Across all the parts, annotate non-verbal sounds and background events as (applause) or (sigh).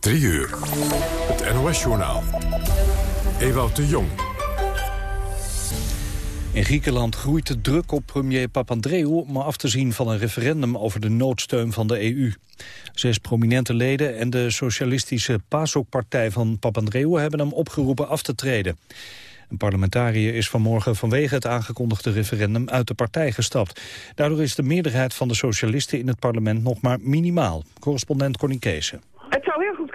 3 uur. Het NOS-journaal. Ewout de Jong. In Griekenland groeit de druk op premier Papandreou om af te zien van een referendum over de noodsteun van de EU. Zes prominente leden en de socialistische PASOK-partij van Papandreou hebben hem opgeroepen af te treden. Een parlementariër is vanmorgen vanwege het aangekondigde referendum uit de partij gestapt. Daardoor is de meerderheid van de socialisten in het parlement nog maar minimaal. Correspondent Connie Kees.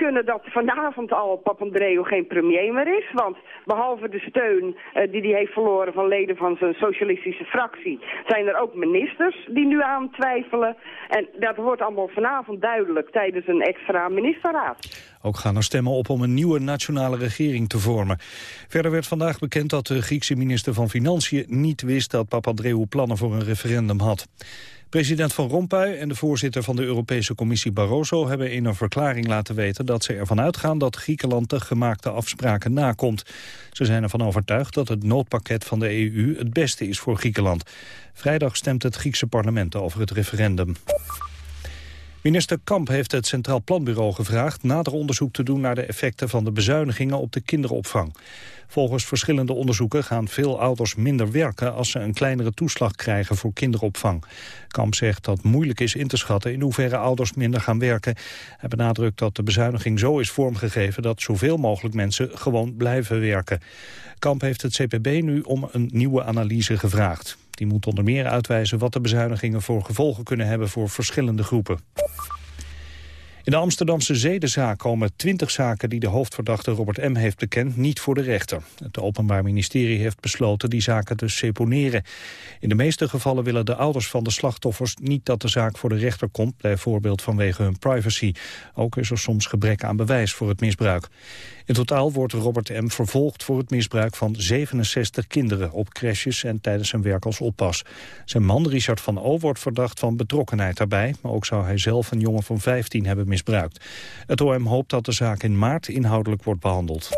Kunnen dat vanavond al Papandreou geen premier meer is. Want behalve de steun uh, die hij heeft verloren van leden van zijn socialistische fractie... zijn er ook ministers die nu aan twijfelen. En dat wordt allemaal vanavond duidelijk tijdens een extra ministerraad. Ook gaan er stemmen op om een nieuwe nationale regering te vormen. Verder werd vandaag bekend dat de Griekse minister van Financiën niet wist dat Papandreou plannen voor een referendum had. President Van Rompuy en de voorzitter van de Europese Commissie Barroso hebben in een verklaring laten weten dat ze ervan uitgaan dat Griekenland de gemaakte afspraken nakomt. Ze zijn ervan overtuigd dat het noodpakket van de EU het beste is voor Griekenland. Vrijdag stemt het Griekse parlement over het referendum. Minister Kamp heeft het Centraal Planbureau gevraagd nader onderzoek te doen naar de effecten van de bezuinigingen op de kinderopvang. Volgens verschillende onderzoeken gaan veel ouders minder werken als ze een kleinere toeslag krijgen voor kinderopvang. Kamp zegt dat moeilijk is in te schatten in hoeverre ouders minder gaan werken. Hij benadrukt dat de bezuiniging zo is vormgegeven dat zoveel mogelijk mensen gewoon blijven werken. Kamp heeft het CPB nu om een nieuwe analyse gevraagd. Die moet onder meer uitwijzen wat de bezuinigingen voor gevolgen kunnen hebben voor verschillende groepen. In de Amsterdamse zedenzaak komen twintig zaken die de hoofdverdachte Robert M. heeft bekend niet voor de rechter. Het Openbaar Ministerie heeft besloten die zaken te seponeren. In de meeste gevallen willen de ouders van de slachtoffers niet dat de zaak voor de rechter komt, bijvoorbeeld vanwege hun privacy. Ook is er soms gebrek aan bewijs voor het misbruik. In totaal wordt Robert M. vervolgd voor het misbruik van 67 kinderen op crèches en tijdens zijn werk als oppas. Zijn man Richard van O wordt verdacht van betrokkenheid daarbij, maar ook zou hij zelf een jongen van 15 hebben misbruikt. Het OM hoopt dat de zaak in maart inhoudelijk wordt behandeld.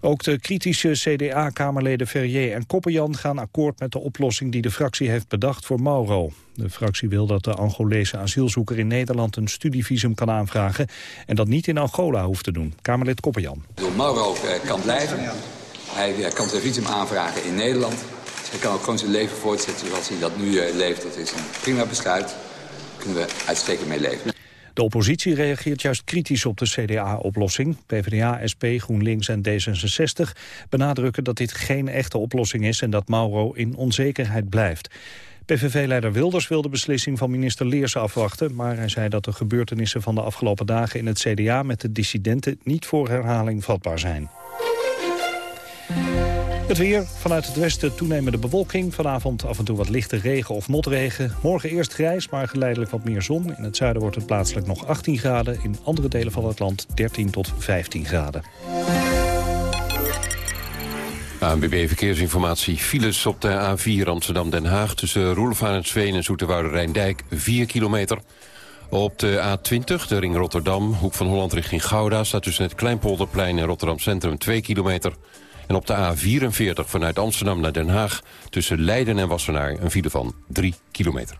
Ook de kritische CDA-kamerleden Ferrier en Koppenjan gaan akkoord met de oplossing die de fractie heeft bedacht voor Mauro. De fractie wil dat de Angolese asielzoeker in Nederland een studievisum kan aanvragen en dat niet in Angola hoeft te doen. Kamerlid Koppenjan. Mauro eh, kan blijven. Hij eh, kan zijn visum aanvragen in Nederland. Hij kan ook gewoon zijn leven voortzetten zoals hij dat nu eh, leeft. Dat is een prima besluit. Daar kunnen we uitstekend mee leven. De oppositie reageert juist kritisch op de CDA-oplossing. PvdA, SP, GroenLinks en D66 benadrukken dat dit geen echte oplossing is... en dat Mauro in onzekerheid blijft. PVV-leider Wilders wil de beslissing van minister Leers afwachten... maar hij zei dat de gebeurtenissen van de afgelopen dagen in het CDA... met de dissidenten niet voor herhaling vatbaar zijn. Het weer, vanuit het westen toenemende bewolking. Vanavond af en toe wat lichte regen of motregen. Morgen eerst grijs, maar geleidelijk wat meer zon. In het zuiden wordt het plaatselijk nog 18 graden. In andere delen van het land 13 tot 15 graden. ANWB Verkeersinformatie. Files op de A4 Amsterdam-Den Haag... tussen Roelevarensveen en Zoeterwoude Rijndijk, 4 kilometer. Op de A20, de ring Rotterdam, hoek van Holland richting Gouda... staat tussen het Kleinpolderplein en Rotterdam Centrum 2 kilometer... En op de A44 vanuit Amsterdam naar Den Haag... tussen Leiden en Wassenaar een file van 3 kilometer.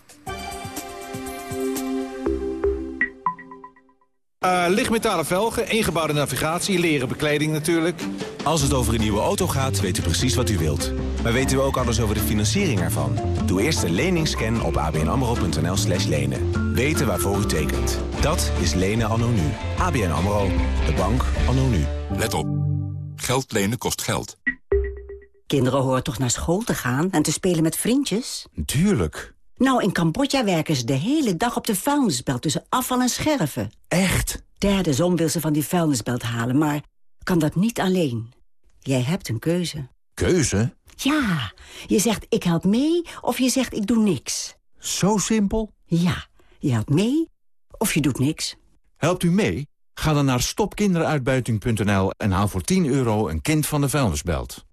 Uh, lichtmetalen velgen, ingebouwde navigatie, leren bekleding natuurlijk. Als het over een nieuwe auto gaat, weet u precies wat u wilt. Maar weten we ook alles over de financiering ervan? Doe eerst een leningsscan op abnamro.nl slash lenen. Weten waarvoor u tekent. Dat is lenen anno nu. ABN AMRO. De bank anno nu. Let op. Geld lenen kost geld. Kinderen horen toch naar school te gaan en te spelen met vriendjes? Tuurlijk. Nou, in Cambodja werken ze de hele dag op de vuilnisbelt tussen afval en scherven. Echt? Derde zon wil ze van die vuilnisbelt halen, maar kan dat niet alleen. Jij hebt een keuze. Keuze? Ja, je zegt ik help mee of je zegt ik doe niks. Zo simpel? Ja, je helpt mee of je doet niks. Helpt u mee? Ga dan naar stopkinderuitbuiting.nl en haal voor 10 euro een kind van de vuilnisbelt.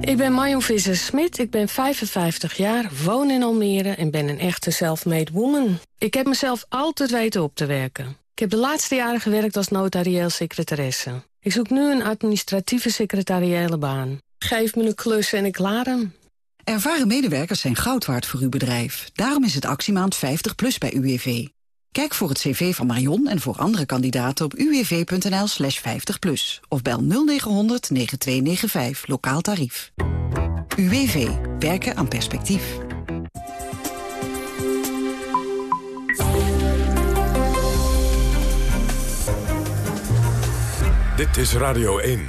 Ik ben Marion Visser-Smit, ik ben 55 jaar, woon in Almere en ben een echte self-made woman. Ik heb mezelf altijd weten op te werken. Ik heb de laatste jaren gewerkt als notarieel secretaresse. Ik zoek nu een administratieve secretariële baan. Geef me een klus en ik klaar hem. Ervaren medewerkers zijn goud waard voor uw bedrijf. Daarom is het actiemaand 50 plus bij UWV. Kijk voor het cv van Marion en voor andere kandidaten op uwv.nl slash 50 plus. Of bel 0900 9295, lokaal tarief. UWV. Werken aan perspectief. Dit is Radio 1.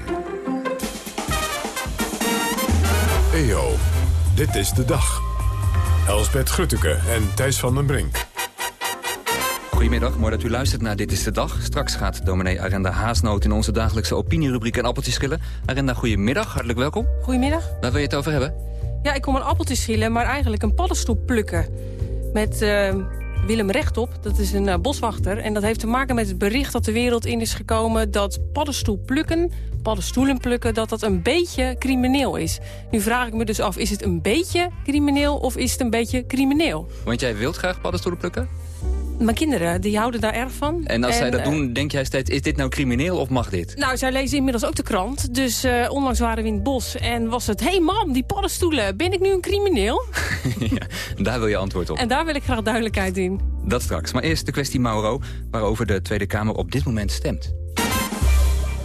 EO, dit is de dag. Elsbeth Grutteke en Thijs van den Brink. Goedemiddag, mooi dat u luistert naar Dit is de Dag. Straks gaat dominee Arenda Haasnoot in onze dagelijkse opinierubriek en appeltjes schillen. Arenda, goedemiddag, hartelijk welkom. Goedemiddag. Waar wil je het over hebben? Ja, ik kom een appeltje schillen, maar eigenlijk een paddenstoel plukken. Met uh, Willem Rechtop, dat is een uh, boswachter. En dat heeft te maken met het bericht dat de wereld in is gekomen... dat paddenstoel plukken, paddenstoelen plukken, dat dat een beetje crimineel is. Nu vraag ik me dus af, is het een beetje crimineel of is het een beetje crimineel? Want jij wilt graag paddenstoelen plukken? Mijn kinderen, die houden daar erg van. En als zij dat doen, denk jij steeds, is dit nou crimineel of mag dit? Nou, zij lezen inmiddels ook de krant. Dus uh, onlangs waren we in het bos en was het... Hé hey mam, die paddenstoelen, ben ik nu een crimineel? (laughs) ja, daar wil je antwoord op. En daar wil ik graag duidelijkheid in. Dat straks. Maar eerst de kwestie Mauro, waarover de Tweede Kamer op dit moment stemt.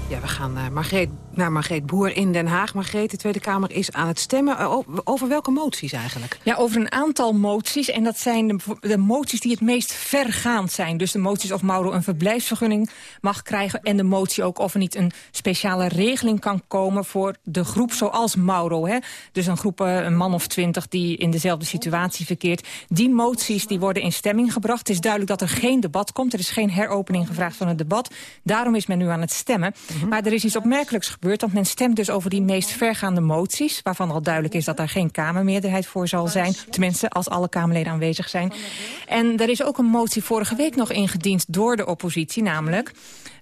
Ja, we gaan naar Margreet, naar Margreet Boer in Den Haag. Margreet, de Tweede Kamer is aan het stemmen. Eh, over welke moties eigenlijk? Ja, over een aantal moties. En dat zijn de, de, moties die het meest vergaand zijn. Dus de moties of Mauro een verblijfsvergunning mag krijgen... en de motie ook of er niet een speciale regeling kan komen... voor de groep zoals Mauro. Hè? Dus een groep, eh, een man of twintig die in dezelfde situatie verkeert. Die moties die worden in stemming gebracht. Het is duidelijk dat er geen debat komt. Er is geen heropening gevraagd van het debat. Daarom is men nu aan het stemmen. Mhm. Maar er is iets opmerkelijks gebeurd, want men stemt dus over die meest vergaande moties... waarvan al duidelijk is dat daar geen Kamermeerderheid voor zal zijn. Tenminste, als alle Kamerleden aanwezig zijn. En er is ook een motie vorige week nog ingediend door de oppositie, namelijk...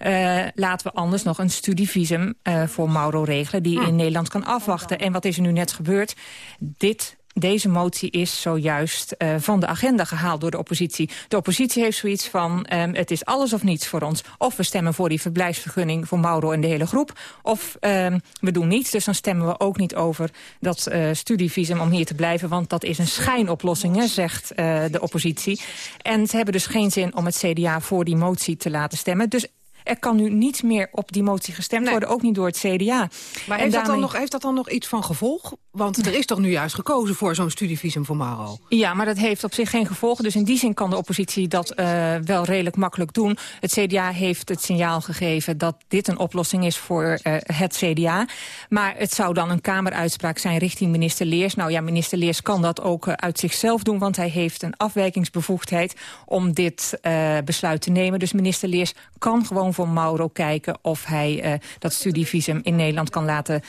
Uh, laten we anders nog een studievisum uh, voor Mauro regelen... die hm. in Nederland kan afwachten. En wat is er nu net gebeurd? Dit deze motie is zojuist uh, van de agenda gehaald door de oppositie. De oppositie heeft zoiets van, um, het is alles of niets voor ons. Of we stemmen voor die verblijfsvergunning voor Mauro en de hele groep. Of um, we doen niets, dus dan stemmen we ook niet over dat uh, studievisum om hier te blijven. Want dat is een schijnoplossing, hè, zegt uh, de oppositie. En ze hebben dus geen zin om het CDA voor die motie te laten stemmen. Dus er kan nu niet meer op die motie gestemd worden, ook niet door het CDA. Maar heeft, dat dan nog, heeft dat dan nog iets van gevolg? Want er is toch nu juist gekozen voor zo'n studievisum voor Maro? Ja, maar dat heeft op zich geen gevolgen. Dus in die zin kan de oppositie dat uh, wel redelijk makkelijk doen. Het CDA heeft het signaal gegeven dat dit een oplossing is voor uh, het CDA. Maar het zou dan een kameruitspraak zijn richting minister Leers. Nou ja, minister Leers kan dat ook uh, uit zichzelf doen... want hij heeft een afwijkingsbevoegdheid om dit besluit te nemen. Dus minister Leers kan gewoon voor Mauro kijken... of hij dat studievisum in Nederland kan laten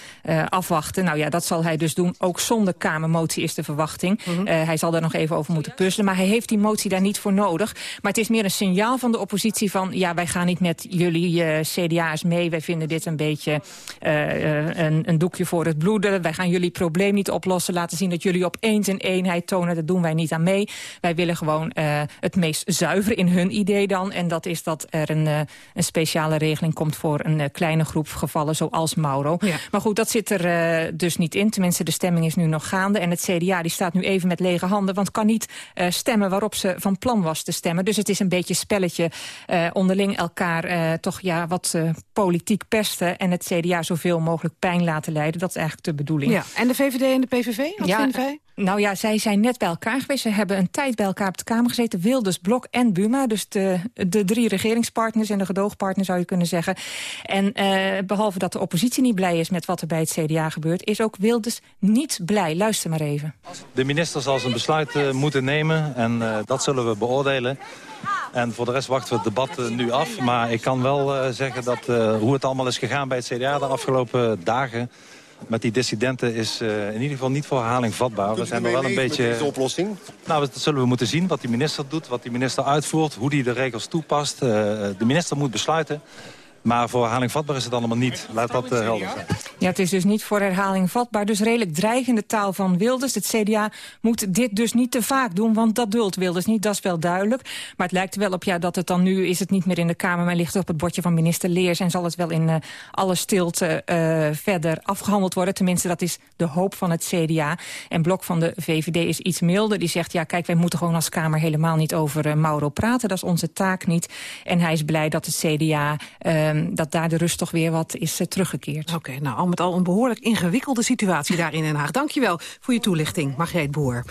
afwachten. Nou ja, dat zal hij dus doen. Ook zonder Kamermotie is de verwachting. Mm -hmm. uh, hij zal daar nog even over moeten puzzelen. Maar hij heeft die motie daar niet voor nodig. Maar het is meer een signaal van de oppositie van... ja, wij gaan niet met jullie uh, CDA's mee. Wij vinden dit een beetje uh, een, een, doekje voor het bloeden. Wij gaan jullie probleem niet oplossen. Laten zien dat jullie opeens een eenheid tonen. Dat doen wij niet aan mee. Wij willen gewoon het meest zuiver in hun idee dan. En dat is dat er een, een speciale regeling komt voor een kleine groep gevallen zoals Mauro. Ja. Maar goed, dat zit er dus niet in. Tenminste, de stemming is nu nog gaande. En het CDA die staat nu even met lege handen. Want kan niet uh, stemmen waarop ze van plan was te stemmen. Dus het is een beetje spelletje uh, onderling elkaar toch ja, wat politiek pesten. En het CDA zoveel mogelijk pijn laten leiden. Dat is eigenlijk de bedoeling. Ja. En de VVD en de PVV? Wat ja, vinden wij? Nou ja, zij zijn net bij elkaar geweest. Ze hebben een tijd bij elkaar op de Kamer gezeten. Wilders, Blok en Buma. Dus de, de drie regeringspartners en de gedoogpartner zou je kunnen zeggen. En uh, behalve dat de oppositie niet blij is met wat er bij het CDA gebeurt... is ook Wilders niet blij. Luister maar even. De minister zal zijn besluit uh, moeten nemen en uh, dat zullen we beoordelen. En voor de rest wachten we het debat nu af. Maar ik kan wel zeggen dat hoe het allemaal is gegaan bij het CDA de afgelopen dagen met die dissidenten is uh, in ieder geval niet voor herhaling vatbaar. we zijn er wel een beetje. Deze oplossing? Nou, dat zullen we moeten zien. Wat die minister doet, wat die minister uitvoert, hoe die de regels toepast. Uh, de minister moet besluiten. Maar voor herhaling vatbaar is het allemaal niet. Laat dat uh, helder zijn. Ja, het is dus niet voor herhaling vatbaar. Dus redelijk dreigende taal van Wilders. Het CDA moet dit dus niet te vaak doen, want dat duldt Wilders niet. Dat is wel duidelijk. Maar het lijkt wel op ja, dat het dan nu is het niet meer in de Kamer... maar ligt op het bordje van minister Leers... en zal het wel in uh, alle stilte uh, verder afgehandeld worden. Tenminste, dat is de hoop van het CDA. En Blok van de VVD is iets milder. Die zegt, ja, kijk, wij moeten gewoon als Kamer helemaal niet over Mauro praten. Dat is onze taak niet. En hij is blij dat het CDA, dat daar de rust toch weer wat is teruggekeerd. Oké, nou, al met al een behoorlijk ingewikkelde situatie daar in Den Haag. Dankjewel voor je toelichting, Margreet Boer.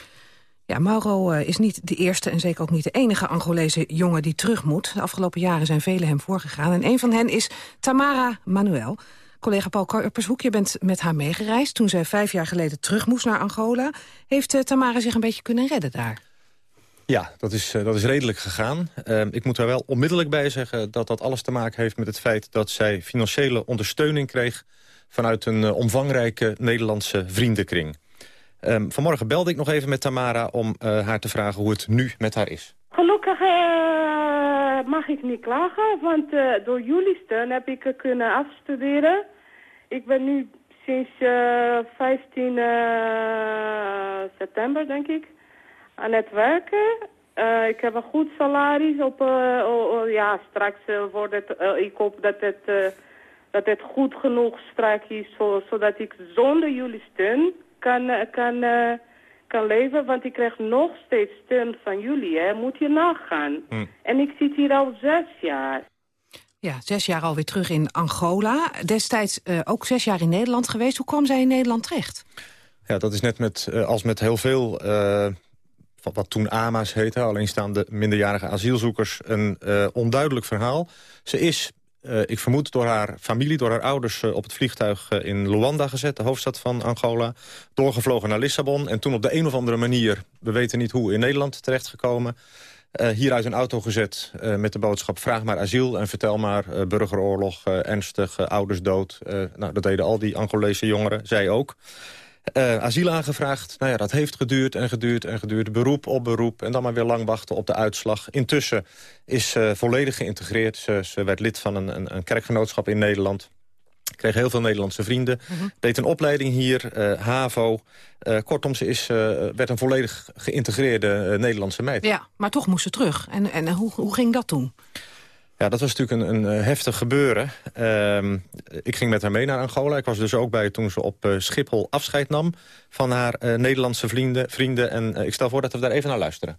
Ja, Mauro is niet de eerste en zeker ook niet de enige Angolese jongen die terug moet. De afgelopen jaren zijn velen hem voorgegaan. En een van hen is Tamara Manuel. Collega Paul Karpershoek, je bent met haar meegereisd... toen zij vijf jaar geleden terug moest naar Angola. Heeft uh, Tamara zich een beetje kunnen redden daar? Ja, dat is, uh, dat is redelijk gegaan. Uh, ik moet er wel onmiddellijk bij zeggen dat dat alles te maken heeft met het feit... dat zij financiële ondersteuning kreeg vanuit een uh, omvangrijke Nederlandse vriendenkring. Um, vanmorgen belde ik nog even met Tamara om uh, haar te vragen hoe het nu met haar is. Gelukkig mag ik niet klagen, want door jullie steun heb ik kunnen afstuderen. Ik ben nu sinds 15 september, denk ik, aan het werken. ik heb een goed salaris. Op, oh, ja, straks wordt het, ik hoop dat het dat het goed genoeg strak is, zo, zodat ik zonder jullie steun kan, kan, uh, kan leven. Want ik krijg nog steeds steun van jullie, hè. Moet je nagaan. Hm. En ik zit hier al zes jaar. Ja, zes jaar alweer terug in Angola. Destijds uh, ook zes jaar in Nederland geweest. Hoe kwam zij in Nederland terecht? Ja, dat is net met, uh, als met heel veel... wat toen AMA's heette, alleenstaande minderjarige asielzoekers... een onduidelijk verhaal. Ze is uh, ik vermoed door haar familie, door haar ouders... Uh, op het vliegtuig in Luanda gezet, de hoofdstad van Angola. Doorgevlogen naar Lissabon en toen op de een of andere manier... we weten niet hoe, in Nederland terechtgekomen. hier uit een auto gezet met de boodschap... vraag maar asiel en vertel maar burgeroorlog, ernstig, ouders dood. nou, dat deden al die Angolese jongeren, zij ook. Uh, asiel aangevraagd. Nou ja, dat heeft geduurd en geduurd en geduurd. Beroep op beroep en dan maar weer lang wachten op de uitslag. Intussen is ze volledig geïntegreerd. Ze, ze, werd lid van een, een, een kerkgenootschap in Nederland. Kreeg heel veel Nederlandse vrienden. Uh mhm. -huh. Deed een opleiding hier, uh, HAVO. kortom, ze is, werd een volledig geïntegreerde Nederlandse meid. Ja, maar toch moest ze terug. En, en hoe, hoe ging dat toen? Ja, dat was natuurlijk een, een heftig gebeuren. Uh, ik ging met haar mee naar Angola. Ik was dus ook bij toen ze op uh, Schiphol afscheid nam... van haar uh, Nederlandse vrienden. vrienden. En ik stel voor dat we daar even naar luisteren.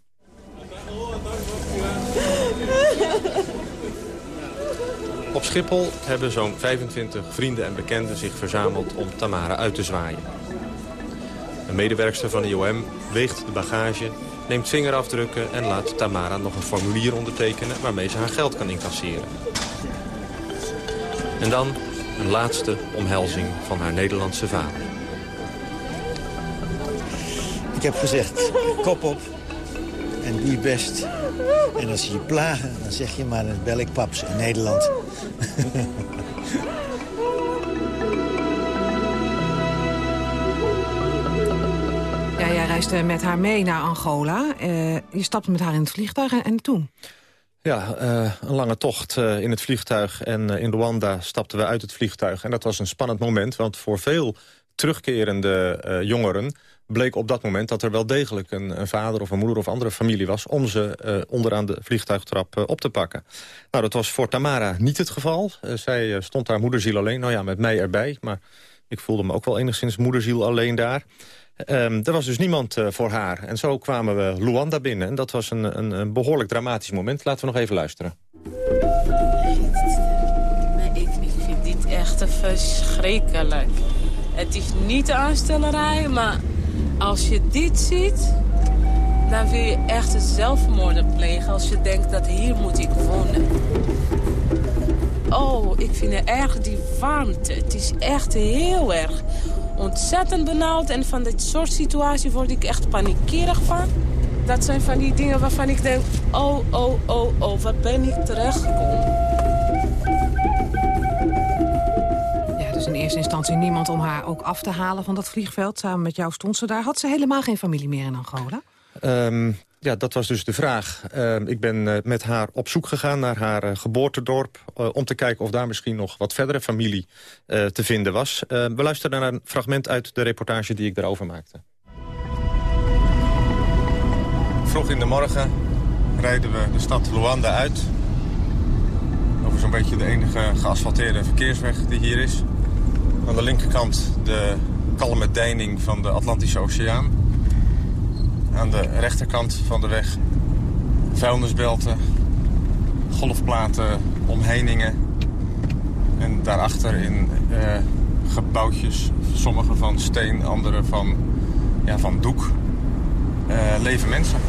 Op Schiphol hebben zo'n 25 vrienden en bekenden zich verzameld... om Tamara uit te zwaaien. Een medewerkster van de IOM weegt de bagage neemt vingerafdrukken en laat Tamara nog een formulier ondertekenen... waarmee ze haar geld kan incasseren. En dan een laatste omhelzing van haar Nederlandse vader. Ik heb gezegd, kop op en doe je best. En als ze je plagen, dan zeg je maar, dan bel ik paps in Nederland. Ja, jij reisde met haar mee naar Angola. Uh, je stapte met haar in het vliegtuig en, en toen? Ja, uh, een lange tocht uh, in het vliegtuig. En in Rwanda stapten we uit het vliegtuig. En dat was een spannend moment, want voor veel terugkerende jongeren bleek op dat moment dat er wel degelijk een, een, vader of een moeder of andere familie was... om ze onderaan de vliegtuigtrap op te pakken. Nou, dat was voor Tamara niet het geval. Zij stond daar moederziel alleen, nou ja, met mij erbij. Maar ik voelde me ook wel enigszins moederziel alleen daar. Um, er was dus niemand uh, voor haar. En zo kwamen we Luanda binnen. En dat was een, een, een behoorlijk dramatisch moment. Laten we nog even luisteren. Ik, vind dit echt verschrikkelijk. Het is niet de aanstellerij, maar als je dit ziet... dan wil je echt zelfmoord plegen als je denkt dat hier moet ik wonen. Oh, ik vind het erg die warmte. Het is echt heel erg ontzettend benauwd. En van dit soort situaties word ik echt paniekerig van. Dat zijn van die dingen waarvan ik denk, oh, oh, oh, oh, wat ben ik terechtgekomen. Ja, dus in eerste instantie niemand om haar ook af te halen van dat vliegveld. Samen met jou stond ze daar. Had ze helemaal geen familie meer in Angola? Um, ja, dat was dus de vraag. Ehm, ik ben eh, met haar op zoek gegaan naar haar uh, geboortedorp... Uh, om te kijken of daar misschien nog wat verdere familie te vinden was. Ehm, we luisteren naar een fragment uit de reportage die ik daarover maakte. Vroeg in de morgen rijden we de stad Luanda uit. Over zo'n beetje de enige geasfalteerde verkeersweg die hier is. Aan de linkerkant de kalme deining van de Atlantische Oceaan. Aan de rechterkant van de weg vuilnisbelten, golfplaten, omheiningen. En daarachter in uh, gebouwtjes, sommige van steen, andere van, ja, van doek, uh, leven mensen.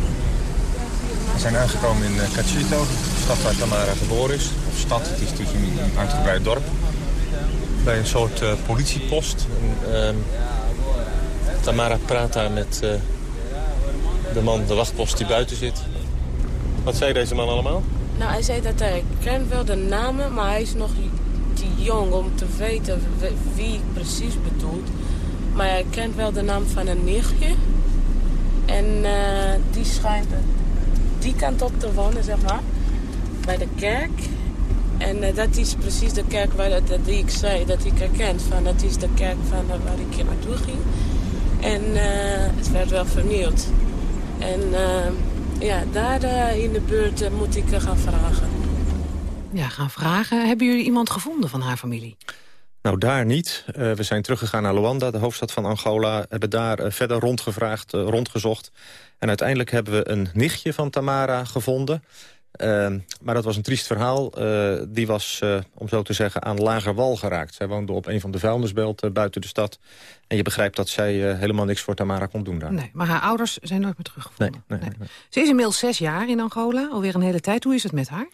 We zijn aangekomen in uh, Cachito, de stad waar Tamara geboren is. Of stad, het is dus een uitgebreid dorp. Bij een soort politiepost. En, ehm, Tamara praat daar met de man, de wachtpost die buiten zit. Wat zei deze man allemaal? Nou, hij zei dat hij kent wel de namen, maar hij is nog te jong om te weten wie ik precies bedoelt. Maar hij kent wel de naam van een nichtje. En uh, die schijnt die kant op te wonen, zeg maar. Bij de kerk. En dat is precies de kerk waar, dat, die ik zei, dat ik herkent. Van, dat is de kerk van, waar ik naartoe ging. En het werd wel vernieuwd. En uh, ja, daar uh, in de buurt uh, moet ik gaan vragen. Ja, gaan vragen. Hebben jullie iemand gevonden van haar familie? Nou, daar niet. we zijn teruggegaan naar Luanda, de hoofdstad van Angola. Hebben daar verder rondgevraagd, rondgezocht. En uiteindelijk hebben we een nichtje van Tamara gevonden. Uh, maar dat was een triest verhaal. Uh, die was, uh, om zo te zeggen, aan lager wal geraakt. Zij woonde op een van de vuilnisbelten buiten de stad. En je begrijpt dat zij helemaal niks voor Tamara kon doen daar. Nee, maar haar ouders zijn nooit meer teruggevonden. Nee, nee, nee. Ze is inmiddels zes jaar in Angola, alweer een hele tijd. Hoe is het met haar?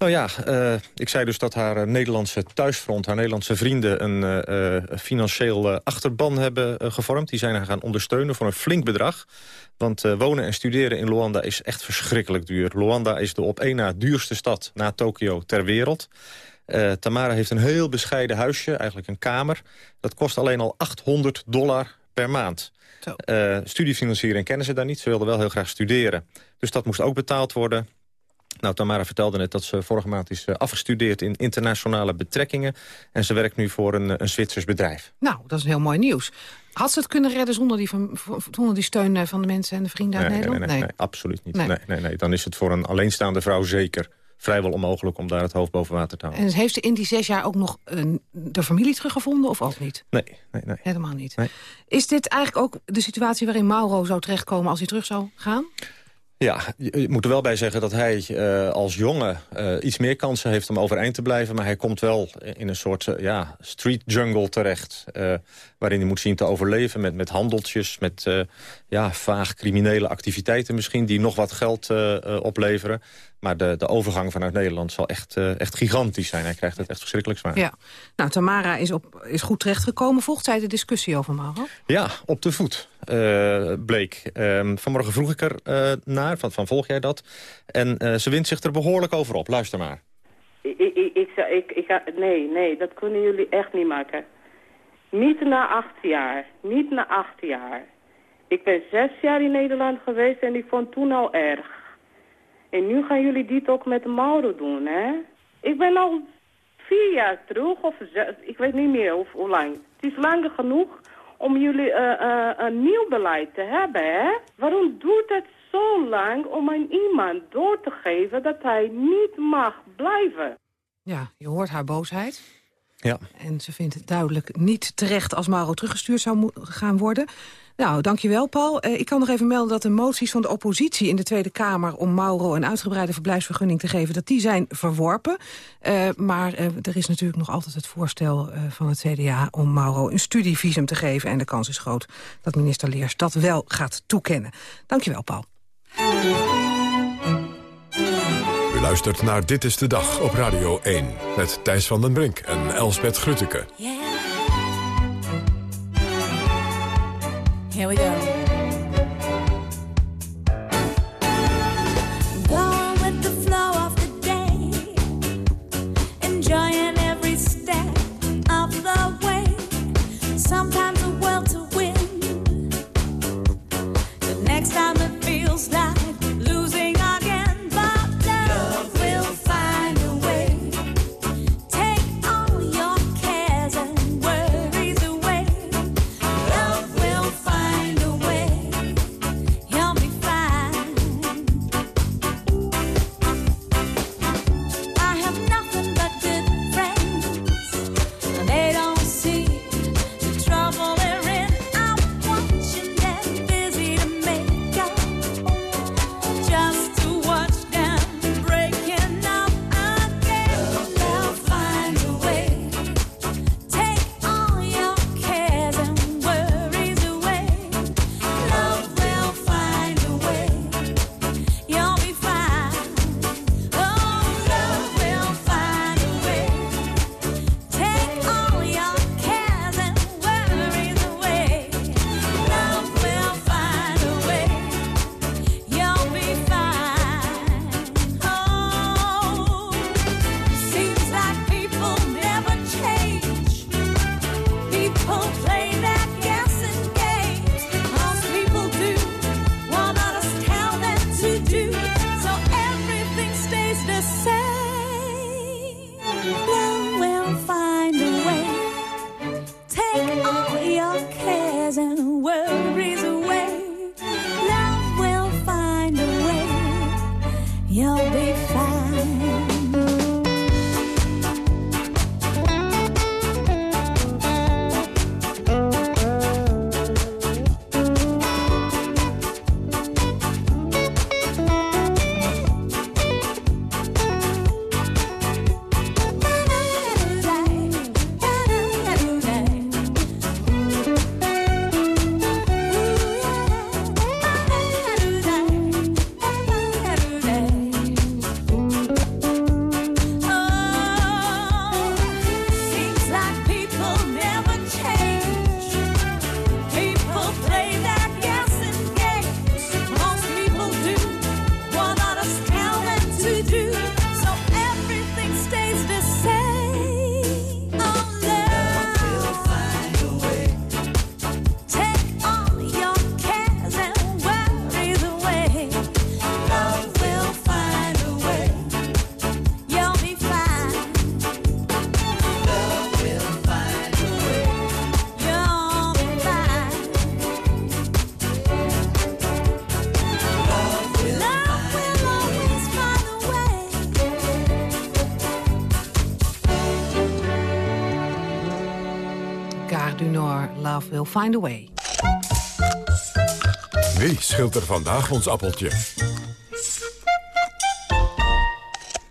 Nou ja, uh, ik zei dus dat haar Nederlandse thuisfront, haar Nederlandse vrienden... een uh, financieel achterban hebben gevormd. Die zijn haar gaan ondersteunen voor een flink bedrag. Want uh, wonen en studeren in Luanda is echt verschrikkelijk duur. Luanda is de op één na duurste stad na Tokio ter wereld. Uh, Tamara heeft een heel bescheiden huisje, eigenlijk een kamer. Dat kost alleen al 800 dollar per maand. Uh, studiefinanciering kennen ze daar niet. Ze wilden wel heel graag studeren. Dus dat moest ook betaald worden. Nou, Tamara vertelde net dat ze vorige maand is afgestudeerd in internationale betrekkingen. En ze werkt nu voor een, een Zwitsers bedrijf. Nou, dat is een heel mooi nieuws. Had ze het kunnen redden zonder die, zonder die steun van de mensen en de vrienden uit nee, Nederland? Nee, nee, nee, absoluut niet. Nee. Nee, nee, Dan is het voor een alleenstaande vrouw zeker vrijwel onmogelijk om daar het hoofd boven water te houden. En heeft ze in die zes jaar ook nog een, de familie teruggevonden of ook niet? Nee, nee, nee. Helemaal niet. Is dit eigenlijk ook de situatie waarin Mauro zou terechtkomen als hij terug zou gaan? Ja, je moet er wel bij zeggen dat hij uh, als jongen uh, iets meer kansen heeft om overeind te blijven. Maar hij komt wel in een soort uh, ja, street jungle terecht. waarin hij moet zien te overleven met, met handeltjes, met ja, vaag criminele activiteiten misschien. Die nog wat geld opleveren. Maar de, de overgang vanuit Nederland zal echt, echt gigantisch zijn. Hij krijgt het echt verschrikkelijk zwaar. Ja. Nou, Tamara is, op, is goed terechtgekomen. Volgt zij de discussie over Mauro? Ja, op de voet. Uh, bleek. Uh, vanmorgen vroeg ik er uh, naar, van, van volg jij dat? En uh, ze wint zich er behoorlijk over op. Luister maar. Ik, ik, ik, ik, ik, nee, nee, dat kunnen jullie echt niet maken. Niet na acht jaar. Niet na acht jaar. Ik ben zes jaar in Nederland geweest en ik vond toen al erg. En nu gaan jullie dit ook met Mauro doen, hè? Ik ben al vier jaar terug, of ik weet niet meer hoe, hoe lang. Het is lang genoeg om jullie uh, uh, een nieuw beleid te hebben, hè? Waarom doet het zo lang om aan iemand door te geven dat hij niet mag blijven? Ja, je hoort haar boosheid. Ja. En ze vindt het duidelijk niet terecht als Mauro teruggestuurd zou gaan worden. Nou, dankjewel Paul. Uh, ik kan nog even melden dat de moties van de oppositie in de Tweede Kamer... om Mauro een uitgebreide verblijfsvergunning te geven, dat die zijn verworpen. Uh, maar uh, er is natuurlijk nog altijd het voorstel van het CDA... om Mauro een studievisum te geven. En de kans is groot dat minister Leers dat wel gaat toekennen. Dankjewel Paul. Luistert naar Dit is de Dag op Radio 1. Met Thijs van den Brink en Elsbeth Grutteke. Here we. Go Find a Way. Wie schilt er vandaag ons appeltje?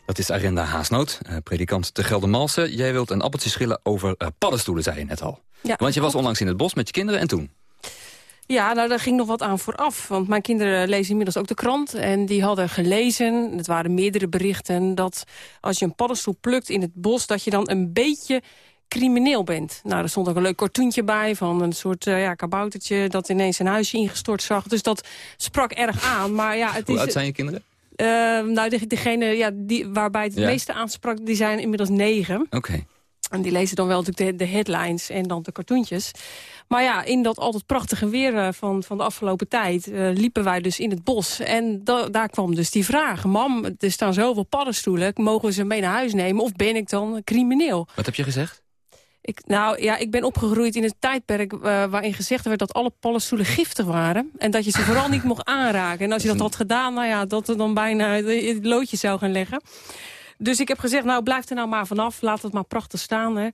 Dat is Arenda Haasnoot, eh, predikant te Geldermalsen. Jij wilt een appeltje schillen over eh, paddenstoelen, zei je net al. Ja, Want je was onlangs in het bos met je kinderen en toen? Ja, nou, daar ging nog wat aan vooraf. Want mijn kinderen lezen inmiddels ook de krant. En die hadden gelezen, het waren meerdere berichten... dat als je een paddenstoel plukt in het bos... dat je dan een beetje crimineel bent. Nou, er stond ook een leuk cartoontje bij van een soort eh, ja, kaboutertje... dat ineens een huisje ingestort zag. Dus dat sprak erg aan. Maar ja, het Hoe is, oud zijn je kinderen? eh, nou, de- degene ja, die, waarbij het Ja. het meeste aansprak... die zijn inmiddels negen. Oké. En die lezen dan wel natuurlijk de, de headlines en dan de cartoontjes. Maar ja, in dat altijd prachtige weer eh, van, van de afgelopen tijd... liepen wij dus in het bos. En da- daar kwam dus die vraag. Mam, er staan zoveel paddenstoelen. Mogen we ze mee naar huis nemen? Of ben ik dan crimineel? Wat heb je gezegd? Ik, nou ja, ik ben opgegroeid in een tijdperk eh, waarin gezegd werd dat alle paddenstoelen giftig waren. En dat je ze vooral niet mocht aanraken. En als je dat had gedaan, nou ja, dat er dan bijna het loodje zou gaan leggen. Dus ik heb gezegd, nou blijf er nou maar vanaf. Laat het maar prachtig staan. Hè.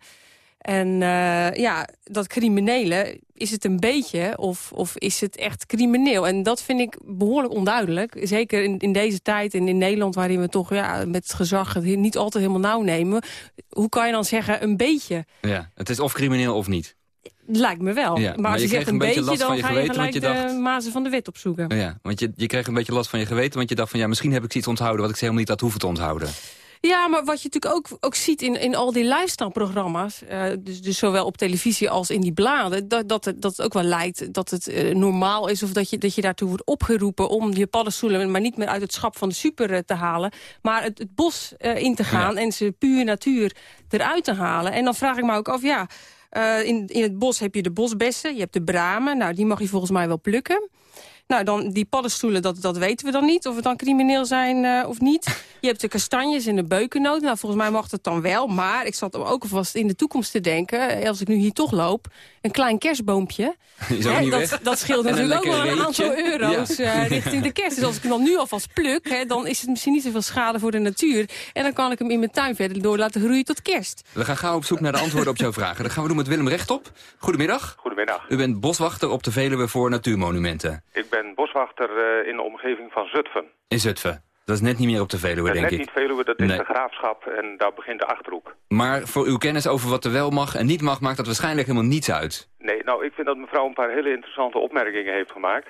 En eh, ja, dat criminele, is het een beetje of, of is het echt crimineel? En dat vind ik behoorlijk onduidelijk. Zeker in, in deze tijd en in Nederland waarin we toch ja, met het gezag het niet altijd helemaal nauw nemen. Hoe kan je dan zeggen een beetje? Ja, het is of crimineel of niet. Lijkt me wel. Ja, maar, maar als je je, zegt een beetje dan van je ga je geweten, gelijk je de dacht- mazen van de wet opzoeken. Ja, want je, je kreeg een beetje last van je geweten, want je dacht van ja, misschien heb ik iets onthouden wat ik helemaal niet had hoeven te onthouden. Ja, maar wat je natuurlijk ook, ook ziet in, in al die lifestyle-programma's... eh, dus, dus zowel op televisie als in die bladen... dat, dat, het, dat het ook wel lijkt dat het eh, normaal is... of dat je, dat je daartoe wordt opgeroepen om je paddenstoelen... maar niet meer uit het schap van de super eh, te halen... maar het, het bos in te gaan en ze puur natuur eruit te halen. En dan vraag ik me ook af, ja... in, in het bos heb je de bosbessen, je hebt de bramen. Nou, die mag je volgens mij wel plukken. Nou, dan die paddenstoelen, dat, dat weten we dan niet. Of het dan crimineel zijn eh, of niet. (laughs) Je hebt de kastanjes en de beukennoten. Nou, volgens mij mag het dan wel. Maar ik zat ook alvast in de toekomst te denken... eh, als ik nu hier toch loop, een klein kerstboompje. (laughs) Is ook Hè, niet dat, weg. dat scheelt (laughs) natuurlijk ook wel een aantal euro's Ja. eh, richting de kerst. Dus als ik hem dan nu alvast pluk, hè, dan is het misschien niet zoveel schade voor de natuur. En dan kan ik hem in mijn tuin verder door laten groeien tot kerst. We gaan gauw op zoek naar de antwoorden op jouw vragen. Dat gaan we doen met Willem Rechtop. Goedemiddag. Goedemiddag. U bent boswachter op de Veluwe voor natuurmonumenten. Ik ben boswachter eh, in de omgeving van Zutphen. In Zutphen. Dat is net niet meer op de Veluwe, denk net ik. niet Veluwe, dat is Nee. de graafschap en daar begint de Achterhoek. Maar voor uw kennis over wat er wel mag en niet mag, maakt dat waarschijnlijk helemaal niets uit. Nee, nou, ik vind dat mevrouw een paar hele interessante opmerkingen heeft gemaakt.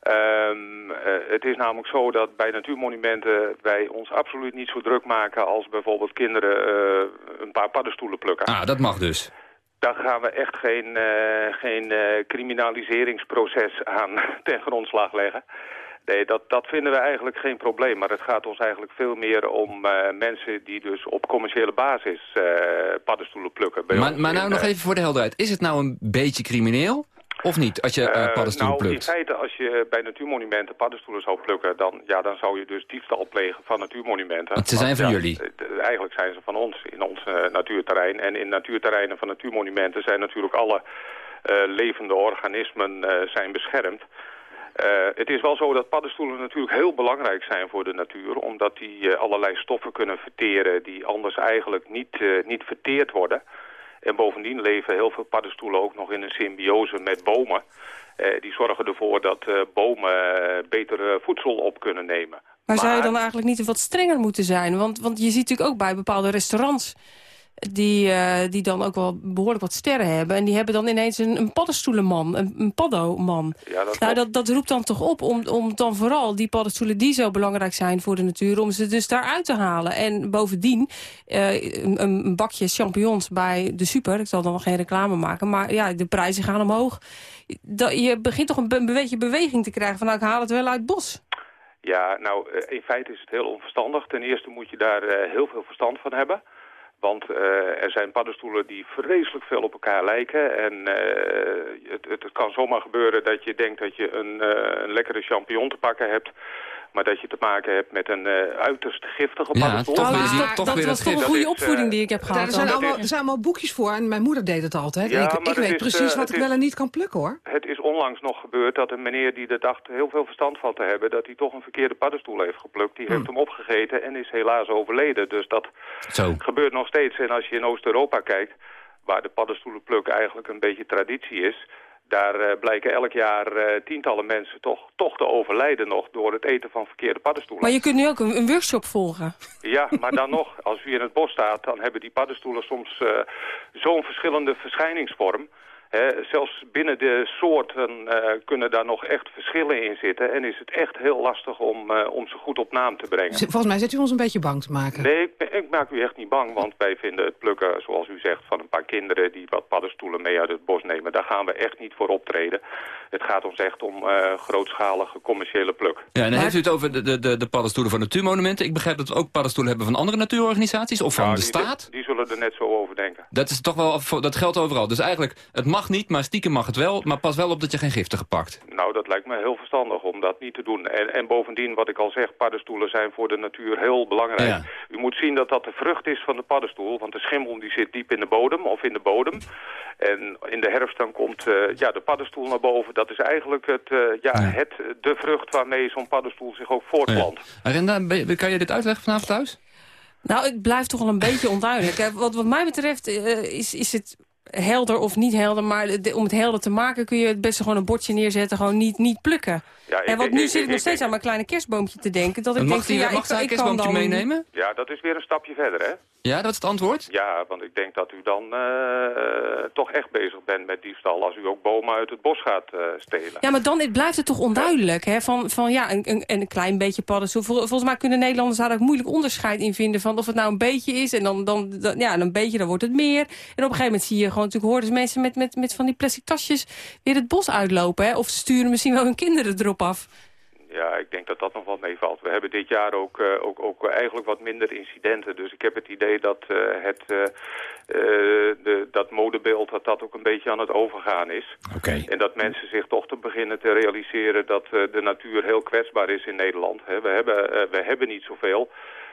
Ehm, eh, het is namelijk zo dat bij natuurmonumenten wij ons absoluut niet zo druk maken als bijvoorbeeld kinderen eh, een paar paddenstoelen plukken. Ah, dat mag dus. Daar gaan we echt geen, eh, geen eh, criminaliseringsproces aan (laughs) ten grondslag leggen. Nee, dat, dat vinden we eigenlijk geen probleem. Maar het gaat ons eigenlijk veel meer om eh, mensen die dus op commerciële basis paddenstoelen plukken. Bij Maar, ons maar nou nog even voor de helderheid. Is het nou een beetje crimineel? Of niet, als je eh, Eh, paddenstoelen nou, plukt? in feite, als je bij natuurmonumenten paddenstoelen zou plukken... dan, ja, dan zou je dus diefstal plegen van natuurmonumenten. Want ze zijn van ja, jullie. d- Eigenlijk zijn ze van ons, in ons eh, natuurterrein. En in natuurterreinen van natuurmonumenten zijn natuurlijk alle eh, levende organismen eh, zijn beschermd. Eh, het is wel zo dat paddenstoelen natuurlijk heel belangrijk zijn voor de natuur... omdat die eh, allerlei stoffen kunnen verteren die anders eigenlijk niet, eh, niet verteerd worden... En bovendien leven heel veel paddenstoelen ook nog in een symbiose met bomen. Eh, die zorgen ervoor dat eh, bomen eh, beter voedsel op kunnen nemen. Maar zou je dan eigenlijk niet wat strenger moeten zijn? Want, want je ziet natuurlijk ook bij bepaalde restaurants... Die, eh, die dan ook wel behoorlijk wat sterren hebben. En die hebben dan ineens een, een paddenstoelenman, een, een paddo-man. Ja, dat nou, dat, dat roept dan toch op om, om dan vooral die paddenstoelen die zo belangrijk zijn voor de natuur... om ze dus daaruit te halen. En bovendien, eh, een, een bakje champignons bij de super... ik zal dan geen reclame maken, maar ja, de prijzen gaan omhoog. Dat, je begint toch een, be- een beetje beweging te krijgen van... nou, ik haal het wel uit het bos. Ja, nou, eh, in feite is het heel onverstandig. Ten eerste moet je daar heel veel verstand van hebben. Want eh, er zijn paddenstoelen die vreselijk veel op elkaar lijken. En eh, het, het, kan zomaar gebeuren dat je denkt dat je een, eh, een lekkere champignon te pakken hebt... maar dat je te maken hebt met een eh, uiterst giftige Ja, paddenstoel. toch dat toch dat weer was dat toch een goede opvoeding die ik heb gehad. er, zijn allemaal, er zijn allemaal boekjes voor en mijn moeder deed het altijd. Ja, ik ik het weet is, precies eh, wat ik wel en niet kan plukken, hoor. Het is onlangs nog gebeurd dat een meneer die er dacht heel veel verstand van te hebben... dat hij toch een verkeerde paddenstoel heeft geplukt. Die heeft hem opgegeten en is helaas overleden. Dus dat Zo. gebeurt nog steeds. En als je in Oost-Europa kijkt, waar de paddenstoelenpluk eigenlijk een beetje traditie is... daar eh, blijken elk jaar eh, tientallen mensen toch, toch te overlijden nog... door het eten van verkeerde paddenstoelen. Maar je kunt nu ook een, een workshop volgen. Ja, (laughs) maar dan nog, als u in het bos staat, dan hebben die paddenstoelen soms eh, zo'n verschillende verschijningsvorm. Hè, zelfs binnen de soorten eh, kunnen daar nog echt verschillen in zitten. En is het echt heel lastig om, eh, om ze goed op naam te brengen. Volgens mij zet u ons een beetje bang te maken. Nee, ik, ik maak u echt niet bang, want wij vinden het plukken, zoals u zegt, van een paar kinderen die wat paddenstoelen mee uit het bos nemen. Daar gaan we echt niet voor optreden. Het gaat ons echt om eh, grootschalige commerciële pluk. Ja, en dan heeft u het over de, de, de, de paddenstoelen van natuurmonumenten. Ik begrijp dat we ook paddenstoelen hebben van andere natuurorganisaties of van Nou, de die- staat. Die zullen er net zo over denken. Dat is toch wel, dat geldt overal. Dus eigenlijk, het mag niet, maar stiekem mag het wel. Maar pas wel op dat je geen giften pakt. Nou, dat lijkt me heel verstandig om dat niet te doen. En, en bovendien, wat ik al zeg, paddenstoelen zijn voor de natuur heel belangrijk. Ja. U moet zien dat dat de vrucht is van de paddenstoel. Want de schimmel die zit diep in de bodem of in de bodem. En in de herfst dan komt eh, ja, de paddenstoel naar boven. Dat is eigenlijk het, eh, ja, Het, de vrucht waarmee zo'n paddenstoel zich ook voortplant. Arenda, ben je- kan je dit uitleggen vanavond thuis? Nou, het blijft toch wel een beetje onduidelijk. Wat, wat mij betreft eh, is, is het helder of niet helder. Maar de- om het helder te maken kun je het beste gewoon een bordje neerzetten. Gewoon niet, niet plukken. Ja, ik en want denk- nu ik- zit ik ik nog steeds denk- aan mijn kleine kerstboompje te denken. Dat ik denk mag van, die- ja, mag ik, ik kan kerstboompje dan... meenemen? Ja, dat is weer een stapje verder, hè? Ja, dat is het antwoord? Ja, want ik denk dat u dan eh, toch echt bezig bent met diefstal... als u ook bomen uit het bos gaat eh, stelen. Ja, maar dan het blijft het toch onduidelijk. Hè? Van, van ja, een, een, een klein beetje paddenstoel. Vol- Volgens mij kunnen Nederlanders daar ook moeilijk onderscheid in vinden... van of het nou een beetje is en dan, dan, dan- ja, een beetje, dan wordt het meer. En op een gegeven moment zie je gewoon natuurlijk hordes mensen... met, met, met van die plastic tasjes weer het bos uitlopen. Hè? Of ze sturen misschien wel hun kinderen erop af. Ja, ik denk dat dat nog wel meevalt. We hebben dit jaar ook, eh, ook, ook eigenlijk wat minder incidenten. Dus ik heb het idee dat eh, het, eh, de, dat modebeeld dat dat ook een beetje aan het overgaan is. Oké. En dat mensen zich toch te beginnen te realiseren dat de natuur heel kwetsbaar is in Nederland. We, hebben, we hebben niet zoveel.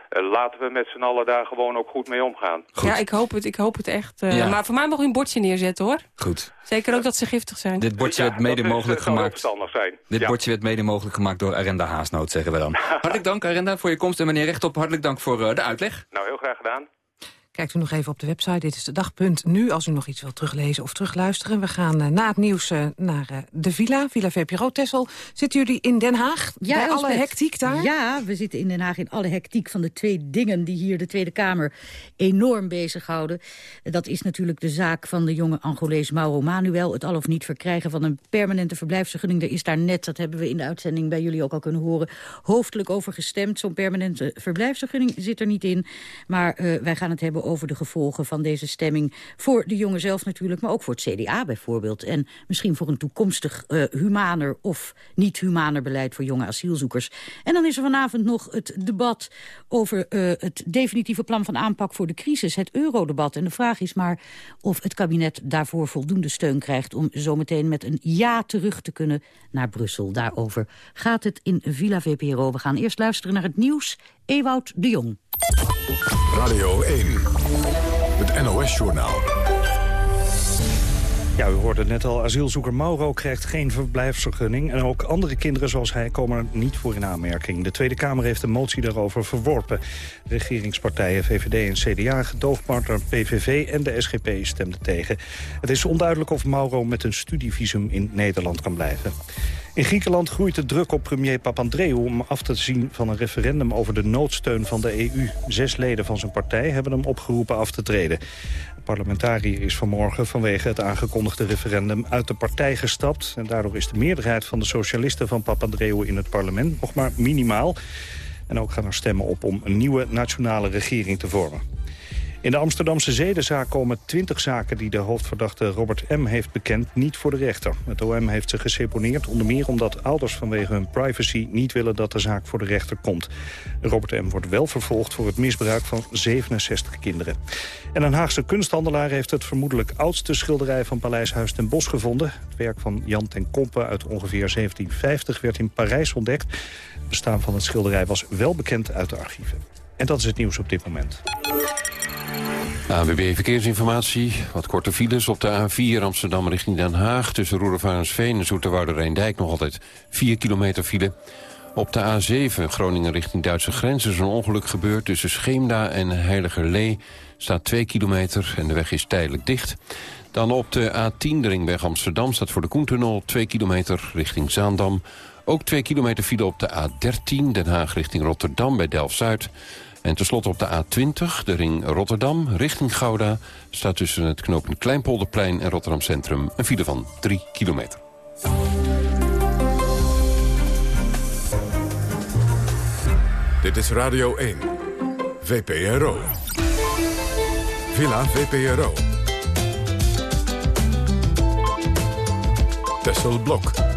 Eh, laten we met z'n allen daar gewoon ook goed mee omgaan. Ja, ik hoop het, ik hoop het echt. eh, Ja. Maar voor mij mag u een bordje neerzetten, hoor. Goed. Zeker ook dat ze giftig zijn. Dit bordje Ja, werd mede mogelijk eh, ook gemaakt. zijn. Dit Ja. bordje werd mede mogelijk gemaakt door Arenda Haasnoot, zeggen we dan. (laughs) Hartelijk dank, Arenda, voor je komst. En meneer Rechtop, hartelijk dank voor eh, de uitleg. Nou, heel graag gedaan. Kijkt u nog even op de website. Dit is de dag.nu als u nog iets wilt teruglezen of terugluisteren. We gaan eh, na het nieuws eh, naar eh, de villa, Villa VPRO. Tessel, zitten jullie in Den Haag? bij alle hectiek daar? Ja, we zitten in Den Haag in alle hectiek van de twee dingen... die hier de Tweede Kamer enorm bezighouden. Dat is natuurlijk de zaak van de jonge Angolees Mauro Manuel... het al of niet verkrijgen van een permanente verblijfsvergunning. Er is daar net, dat hebben we in de uitzending bij jullie ook al kunnen horen... hoofdelijk over gestemd. Zo'n permanente verblijfsvergunning zit er niet in. Maar wij gaan het hebben over de gevolgen van deze stemming... voor de jongen zelf natuurlijk, maar ook voor het CDA bijvoorbeeld. En misschien voor een toekomstig uh, humaner of niet humaner beleid... voor jonge asielzoekers. En dan is er vanavond nog het debat over uh, het definitieve plan van aanpak voor de crisis. Het eurodebat. En de vraag is maar of het kabinet daarvoor voldoende steun krijgt... om zometeen met een ja terug te kunnen naar Brussel. Daarover gaat het in Villa VPRO. We gaan eerst luisteren naar het nieuws. Ewout de Jong. Radio 1, het NOS-journaal. Ja, u hoorde net al, asielzoeker Mauro krijgt geen verblijfsvergunning... en ook andere kinderen zoals hij komen er niet voor in aanmerking. De Tweede Kamer heeft een motie daarover verworpen. Regeringspartijen VVD en CDA, gedoogpartner PVV en de SGP stemden tegen. Het is onduidelijk of Mauro met een studievisum in Nederland kan blijven. In Griekenland groeit de druk op premier Papandreou om af te zien van een referendum over de noodsteun van de EU. Zes leden van zijn partij hebben hem opgeroepen af te treden. Parlementariër is vanmorgen vanwege het aangekondigde referendum uit de partij gestapt. En daardoor is de meerderheid van de socialisten van Papandreou in het parlement nog maar minimaal. En ook gaan er stemmen op om een nieuwe nationale regering te vormen. In de Amsterdamse zedenzaak komen twintig zaken die de hoofdverdachte Robert M. heeft bekend niet voor de rechter. Het OM heeft ze geseponeerd, onder meer omdat ouders vanwege hun privacy niet willen dat de zaak voor de rechter komt. Robert M. wordt wel vervolgd voor het misbruik van 67 kinderen. En een Haagse kunsthandelaar heeft het vermoedelijk oudste schilderij van Paleis Huis ten gevonden. Het werk van Jan ten Kompe uit ongeveer 1750 werd in Parijs ontdekt. Het bestaan van het schilderij was wel bekend uit de archieven. En dat is het nieuws op dit moment. ANWB Verkeersinformatie. Wat korte files op de A4 Amsterdam richting Den Haag... tussen Roerevarensveen en Zoeterwoude Rijndijk nog altijd 4 kilometer file. Op de A7 Groningen richting Duitse grens is een ongeluk gebeurd... tussen Scheemda en Heiligerlee staat 2 kilometer en de weg is tijdelijk dicht. Dan op de A10 de ringweg Amsterdam staat voor de Koentunnel 2 kilometer richting Zaandam. Ook 2 kilometer file op de A13 Den Haag richting Rotterdam bij Delft-Zuid... En tenslotte op de A20, de ring Rotterdam, richting Gouda... staat tussen het knooppunt Kleinpolderplein en Rotterdam Centrum... een file van 3 kilometer. Dit is Radio 1, VPRO. Villa VPRO. Tessel Blok.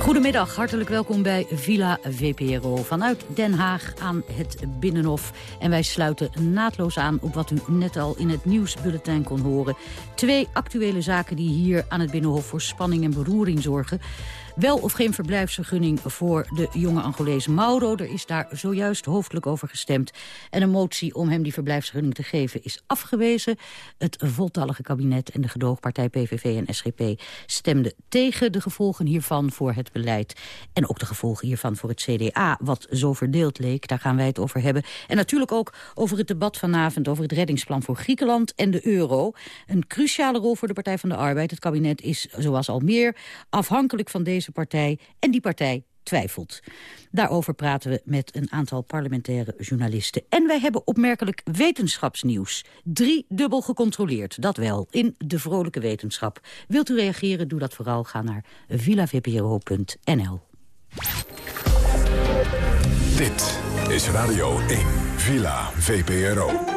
Goedemiddag, hartelijk welkom bij Villa VPRO vanuit Den Haag aan het Binnenhof. En wij sluiten naadloos aan op wat u net al in het nieuwsbulletin kon horen. Twee actuele zaken die hier aan het Binnenhof voor spanning en beroering zorgen. Wel of geen verblijfsvergunning voor de jonge Angolees Mauro. Er is daar zojuist hoofdelijk over gestemd. En een motie om hem die verblijfsvergunning te geven is afgewezen. Het voltallige kabinet en de gedoogpartij PVV en SGP stemden tegen de gevolgen hiervan voor het beleid. En ook de gevolgen hiervan voor het CDA, wat zo verdeeld leek. Daar gaan wij het over hebben. En natuurlijk ook over het debat vanavond over het reddingsplan voor Griekenland en de euro. Een cruciale rol voor de Partij van de Arbeid. Het kabinet is, zoals al meer, afhankelijk van deze partij en die partij twijfelt. Daarover praten we met een aantal parlementaire journalisten. En wij hebben opmerkelijk wetenschapsnieuws. Drie dubbel gecontroleerd, dat wel, in de vrolijke wetenschap. Wilt u reageren, doe dat vooral. Ga naar villavpro.nl. Dit is Radio 1, Villa VPRO.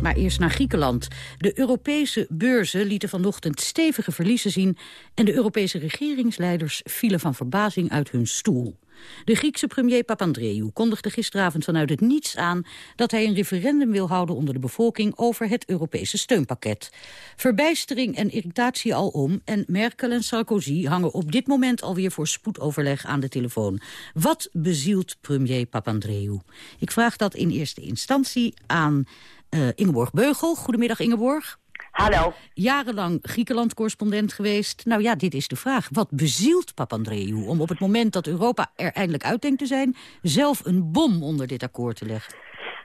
Maar eerst naar Griekenland. De Europese beurzen lieten vanochtend stevige verliezen zien... en de Europese regeringsleiders vielen van verbazing uit hun stoel. De Griekse premier Papandreou kondigde gisteravond vanuit het niets aan... dat hij een referendum wil houden onder de bevolking over het Europese steunpakket. Verbijstering en irritatie alom en Merkel en Sarkozy hangen op dit moment alweer voor spoedoverleg aan de telefoon. Wat bezielt premier Papandreou? Ik vraag dat in eerste instantie aan uh, Ingeborg Beugel. Goedemiddag Ingeborg. Hallo. Jarenlang Griekenland-correspondent geweest. Nou ja, dit is de vraag. Wat bezielt Papandreou om op het moment dat Europa er eindelijk uit denkt te zijn... zelf een bom onder dit akkoord te leggen?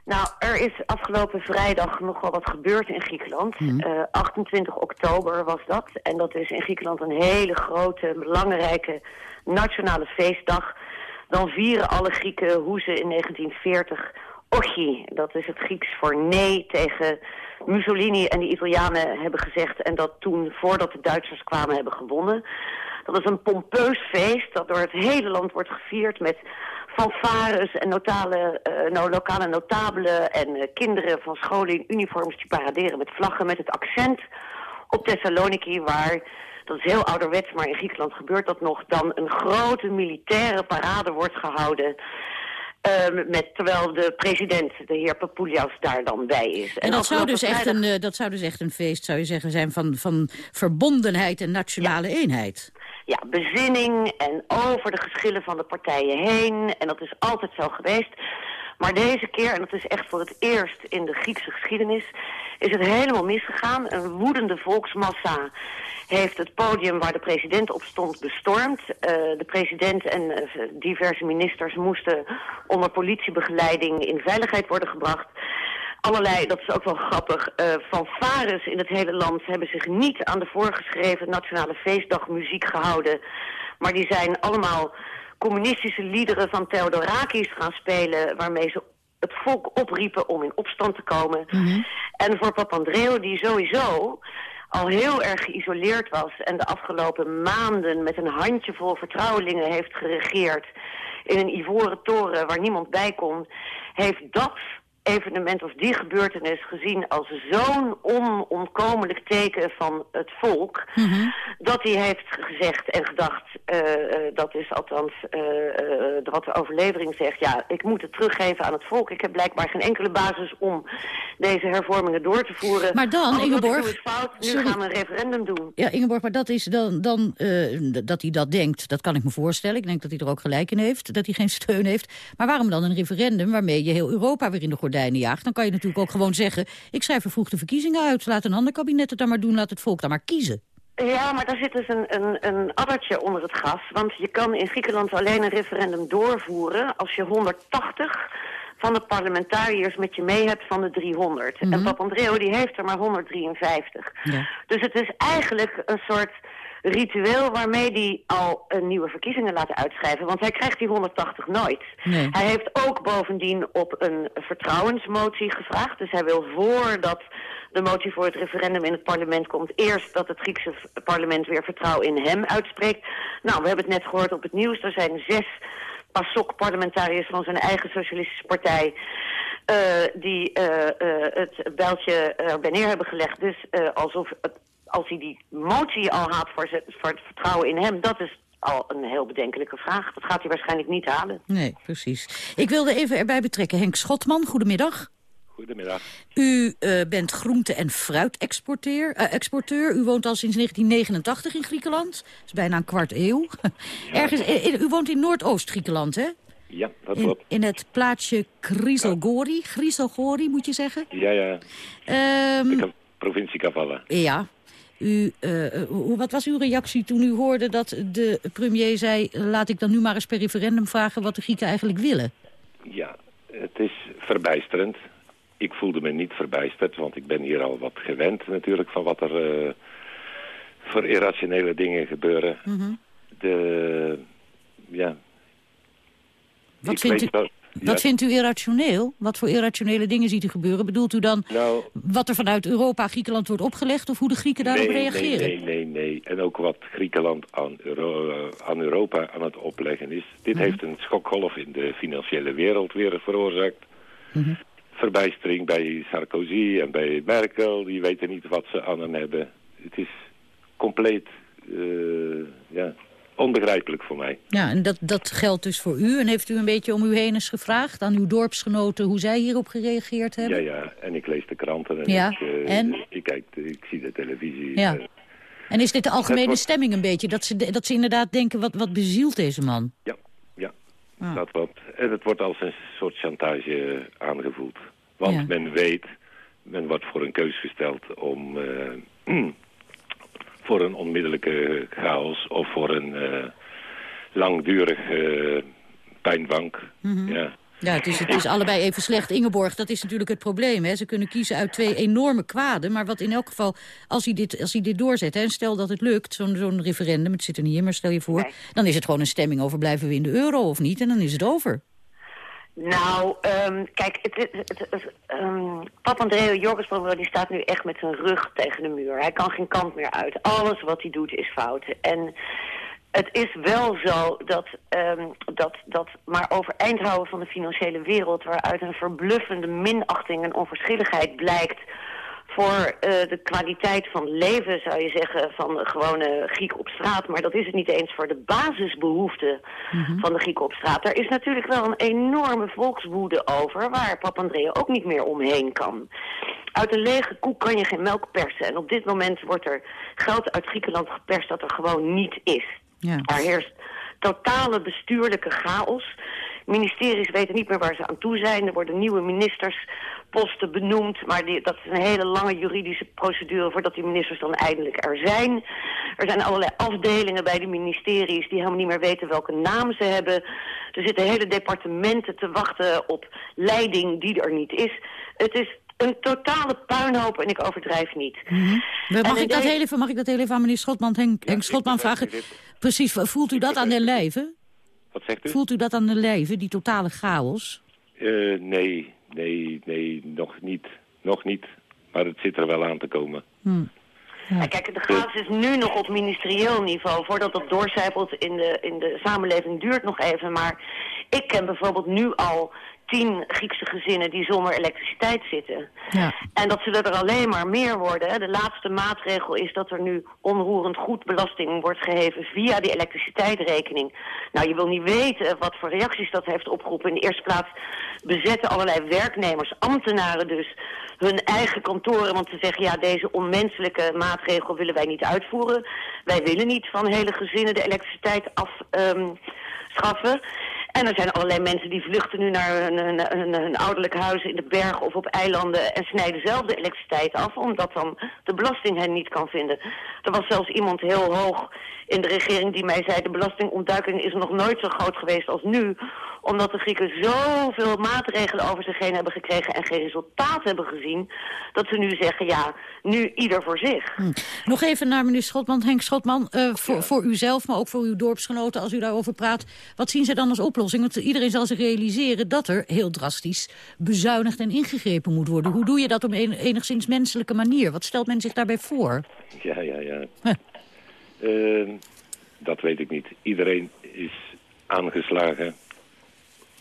Nou, er is afgelopen vrijdag nogal wat gebeurd in Griekenland. Mm. Uh, 28 oktober was dat. En dat is in Griekenland een hele grote, belangrijke nationale feestdag. Dan vieren alle Grieken hoe ze in 1940 Ochi, dat is het Grieks voor nee tegen Mussolini en de Italianen hebben gezegd... en dat toen, voordat de Duitsers kwamen, hebben gewonnen. Dat is een pompeus feest dat door het hele land wordt gevierd met fanfares en notale, eh, no, lokale notabelen en eh, kinderen van scholen in uniforms die paraderen met vlaggen met het accent op Thessaloniki waar, dat is heel ouderwets, maar in Griekenland gebeurt dat nog, dan een grote militaire parade wordt gehouden. Eh, met, terwijl de president, de heer Papoulias, daar dan bij is. En dat zou, dus echt een, eh, dat zou dus echt een feest, zou je zeggen, zijn van, van verbondenheid en nationale eenheid. ja, bezinning en over de geschillen van de partijen heen. En dat is altijd zo geweest. Maar deze keer, en dat is echt voor het eerst in de Griekse geschiedenis... is het helemaal misgegaan. Een woedende volksmassa heeft het podium waar de president op stond bestormd. Eh, de president en eh, diverse ministers moesten onder politiebegeleiding in veiligheid worden gebracht allerlei, dat is ook wel grappig, eh fanfares in het hele land hebben zich niet aan de voorgeschreven nationale feestdag muziek gehouden. Maar die zijn allemaal communistische liederen van Theodorakis gaan spelen, waarmee ze het volk opriepen om in opstand te komen. En voor Papandreou, die sowieso al heel erg geïsoleerd was en de afgelopen maanden met een handjevol vertrouwelingen heeft geregeerd in een ivoren toren waar niemand bij kon, heeft dat evenement of die gebeurtenis gezien als zo'n onontkomelijk teken van het volk, dat hij heeft gezegd en gedacht, eh, eh, dat is althans eh, eh, wat de overlevering zegt, ja, ik moet het teruggeven aan het volk. Ik heb blijkbaar geen enkele basis om deze hervormingen door te voeren. Maar dan, Alles Ingeborg, is fout, nu sorry. gaan we een referendum doen. Ja, Ingeborg, maar dat is dan, dan dat hij dat denkt, dat kan ik me voorstellen. Ik denk dat hij er ook gelijk in heeft, dat hij geen steun heeft. Maar waarom dan een referendum waarmee je heel Europa weer in de gordijnen jaagt? Dan kan je natuurlijk ook gewoon zeggen, ik schrijf vervroegde verkiezingen uit. Laat een ander kabinet het dan maar doen, laat het volk dan maar kiezen. Ja, maar daar zit dus een, een, een addertje onder het gas. Want je kan in Griekenland alleen een referendum doorvoeren als je 180 van de parlementariërs met je mee hebt van de 300. En Papandreou die heeft er maar 153. Dus het is eigenlijk een soort ritueel waarmee hij al een nieuwe verkiezingen laat uitschrijven. Want hij krijgt die 180 nooit. Nee. Hij heeft ook bovendien op een vertrouwensmotie gevraagd. Dus hij wil voordat de motie voor het referendum in het parlement komt... eerst dat het Griekse parlement weer vertrouwen in hem uitspreekt. Nou, we hebben het net gehoord op het nieuws. Er zijn zes PASOK-parlementariërs van zijn eigen socialistische partij... eh, die eh, eh, het bijltje erbij neer hebben gelegd. Dus eh, alsof het, als hij die motie al haalt voor, ze- voor het vertrouwen in hem... dat is al een heel bedenkelijke vraag. Dat gaat hij waarschijnlijk niet halen. Nee, precies. Ik wilde even erbij betrekken. Henk Schotman, goedemiddag. Goedemiddag. U eh, bent groente- en fruitexporteur. eh, exporteur. U woont al sinds 1989 in Griekenland. Dat is bijna een kwart eeuw. (laughs) Ergens, in- in- u woont in Noordoost-Griekenland, hè? Ja, dat In, klopt. in het plaatsje Chrysogori. Chrysogori, moet je zeggen. Ja, ja. Ehm, Ka- Provincie Kavala. ja. U, eh, hoe, wat was uw reactie toen u hoorde dat de premier zei... laat ik dan nu maar eens per referendum vragen wat de Grieken eigenlijk willen? Ja, het is verbijsterend. Ik voelde me niet verbijsterd, want ik ben hier al wat gewend natuurlijk van wat er eh, voor irrationele dingen gebeuren. Mhm. De, ja. Wat Ik vindt, weet u, wel- wat ja, vindt u irrationeel? Wat voor irrationele dingen ziet u gebeuren? Bedoelt u dan Nou, wat er vanuit Europa Griekenland wordt opgelegd... of hoe de Grieken daarop nee, reageren? Nee, nee, nee. En ook wat Griekenland aan, Euro- eh, aan Europa aan het opleggen is. Dit Mhm. heeft een schokgolf in de financiële wereld weer veroorzaakt. Mhm. Verbijstering bij Sarkozy en bij Merkel. Die weten niet wat ze aan hen hebben. Het is compleet eh, ja, onbegrijpelijk voor mij. Ja, en dat, dat geldt dus voor u. En heeft u een beetje om u heen eens gevraagd aan uw dorpsgenoten... hoe zij hierop gereageerd Ja, hebben? ja. En ik lees de kranten en, Ja, ik, eh, en? ik, kijk, ik zie de televisie. Ja. Eh, En is dit de algemene wordt- stemming een beetje? Dat ze, dat ze inderdaad denken, wat, wat bezielt deze man? Ja, ja. Ah. Dat klopt. En het wordt als een soort chantage aangevoeld. Want Ja. men weet, men wordt voor een keus gesteld om eh, (clears throat) voor een onmiddellijke chaos of voor een eh langdurige pijnbank. Mhm. Ja. Ja, het is, het is allebei even slecht. Ingeborg, dat is natuurlijk het probleem. Hè. Ze kunnen kiezen uit twee enorme kwaden. Maar wat in elk geval, als hij dit, als hij dit doorzet... Hè, en stel dat het lukt, zo'n zo'n referendum, het zit er niet in... maar stel je voor, dan is het gewoon een stemming over... blijven we in de euro of niet, en dan is het over. Nou, ehm, kijk, het, het, het, het, ehm, Papandreou, Papandreou, die staat nu echt met zijn rug tegen de muur. Hij kan geen kant meer uit. Alles wat hij doet is fout. En het is wel zo dat, ehm, dat, dat maar overeind houden van de financiële wereld... waaruit een verbluffende minachting en onverschilligheid blijkt... voor eh, de kwaliteit van leven, zou je zeggen, van de gewone Griek op straat. Maar dat is het niet eens voor de basisbehoeften van de Grieken op straat. Daar is natuurlijk wel een enorme volkswoede over... waar Papandreou ook niet meer omheen kan. Uit een lege koek kan je geen melk persen. En op dit moment wordt er geld uit Griekenland geperst dat er gewoon niet is. Ja. Er heerst totale bestuurlijke chaos. Ministeries weten niet meer waar ze aan toe zijn. Er worden nieuwe ministersposten benoemd. Maar die, dat is een hele lange juridische procedure voordat die ministers dan eindelijk er zijn. Er zijn allerlei afdelingen bij de ministeries die helemaal niet meer weten welke naam ze hebben. Er zitten hele departementen te wachten op leiding die er niet is. Het is een totale puinhoop en ik overdrijf niet. Mhm. Mag, ik dat de- heel even, mag ik dat heel even aan meneer Schotman, Henk, Henk Schotman vragen? Precies, voelt u dat aan de lijve? Wat zegt u? Voelt u dat aan de lijve, die totale chaos? Eh, nee, nee, nee, nog niet. Nog niet. Maar het zit er wel aan te komen. Hm. Ja, kijk, de chaos is nu nog op ministerieel niveau. Voordat dat doorcijpelt in de, in de samenleving duurt nog even. Maar ik ken bijvoorbeeld nu al tien Griekse gezinnen die zonder elektriciteit zitten. Ja. En dat zullen er alleen maar meer worden. De laatste maatregel is dat er nu onroerend goedbelasting wordt geheven via die elektriciteitsrekening. Nou, je wil niet weten wat voor reacties dat heeft opgeroepen. In de eerste plaats bezetten allerlei werknemers, ambtenaren dus, hun eigen kantoren. Want ze zeggen, ja, deze onmenselijke maatregel willen wij niet uitvoeren. Wij willen niet van hele gezinnen de elektriciteit afschaffen. En er zijn allerlei mensen die vluchten nu naar hun, hun, hun, hun ouderlijk huis in de bergen of op eilanden en snijden zelf de elektriciteit af, omdat dan de belasting hen niet kan vinden. Er was zelfs iemand heel hoog in de regering die mij zei, de belastingontduiking is nog nooit zo groot geweest als nu, omdat de Grieken zoveel maatregelen over zich heen hebben gekregen en geen resultaat hebben gezien, dat ze nu zeggen, ja, nu ieder voor zich. Hm. Nog even naar meneer Schotman, Henk Schotman, eh, voor, voor uzelf, maar ook voor uw dorpsgenoten, als u daarover praat. Wat zien ze dan als oplossing? Want iedereen zal zich realiseren dat er heel drastisch bezuinigd en ingegrepen moet worden. Hoe doe je dat op een enigszins menselijke manier? Wat stelt men zich daarbij voor? Ja, ja, ja. Ehm, dat weet ik niet. Iedereen is aangeslagen.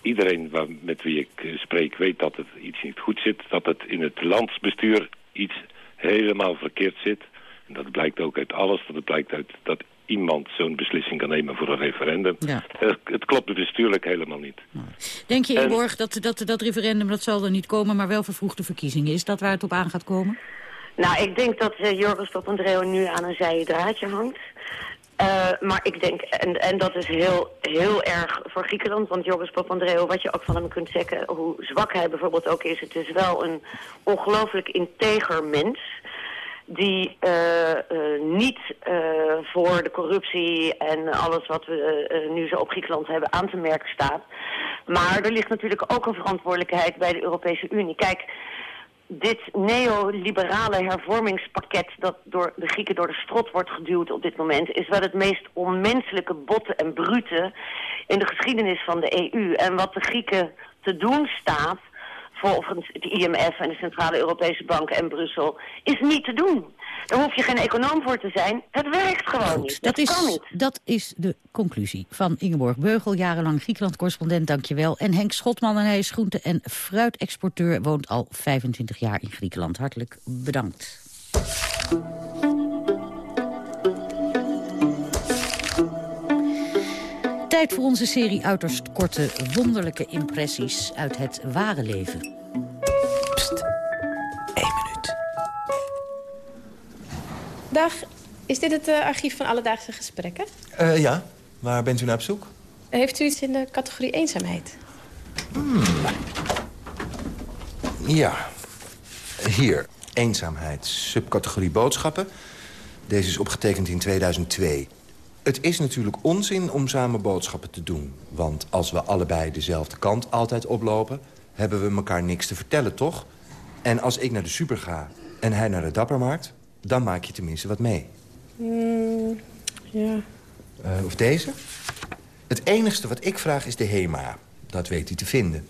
Iedereen waar, met wie ik eh, spreek weet dat het iets niet goed zit. Dat het in het landsbestuur iets helemaal verkeerd zit. En dat blijkt ook uit alles. Dat het blijkt uit dat iemand zo'n beslissing kan nemen voor een referendum. Ja. Het, het klopt bestuurlijk helemaal niet. Denk je, En- Inborg, dat, dat dat referendum, dat zal er niet komen, maar wel vervroegde verkiezingen? Is dat waar het op aan gaat komen? Nou, ik denk dat uh, Jorgos Papandreou nu aan een zijen draadje hangt. Eh, maar ik denk, en, en dat is heel, heel erg voor Griekenland, want Jorgos Papandreou, wat je ook van hem kunt zeggen, hoe zwak hij bijvoorbeeld ook is, het is wel een ongelooflijk integer mens die eh, eh, niet voor de corruptie en alles wat we nu zo op Griekenland hebben aan te merken staat. Maar er ligt natuurlijk ook een verantwoordelijkheid bij de Europese Unie. Kijk, dit neoliberale hervormingspakket dat door de Grieken door de strot wordt geduwd op dit moment... is wel het meest onmenselijke, botte en brute in de geschiedenis van de EU. En wat de Grieken te doen staat, volgens het IMF en de Centrale Europese Bank en Brussel, is niet te doen. Daar hoef je geen econoom voor te zijn. Het werkt gewoon niet. Dat kan is, niet. dat is de conclusie van Ingeborg Beugel, jarenlang Griekenland-correspondent, dankjewel. En Henk Schotman, en hij is groente- en fruitexporteur, woont al 25 jaar in Griekenland. Hartelijk bedankt. Tijd voor onze serie uiterst korte, wonderlijke impressies uit het ware leven. Dag, is dit het eh, archief van alledaagse gesprekken? Eh, ja, waar bent u naar op zoek? Heeft u iets in de categorie eenzaamheid? Ja, hier. Eenzaamheid, subcategorie boodschappen. Deze is opgetekend in 2002. Het is natuurlijk onzin om samen boodschappen te doen. Want als we allebei dezelfde kant altijd oplopen... hebben we elkaar niks te vertellen, toch? En als ik naar de super ga en hij naar de dappermarkt... dan maak je tenminste wat mee. Mm, ja. Eh, of deze? Het enigste wat ik vraag is de HEMA. Dat weet hij te vinden.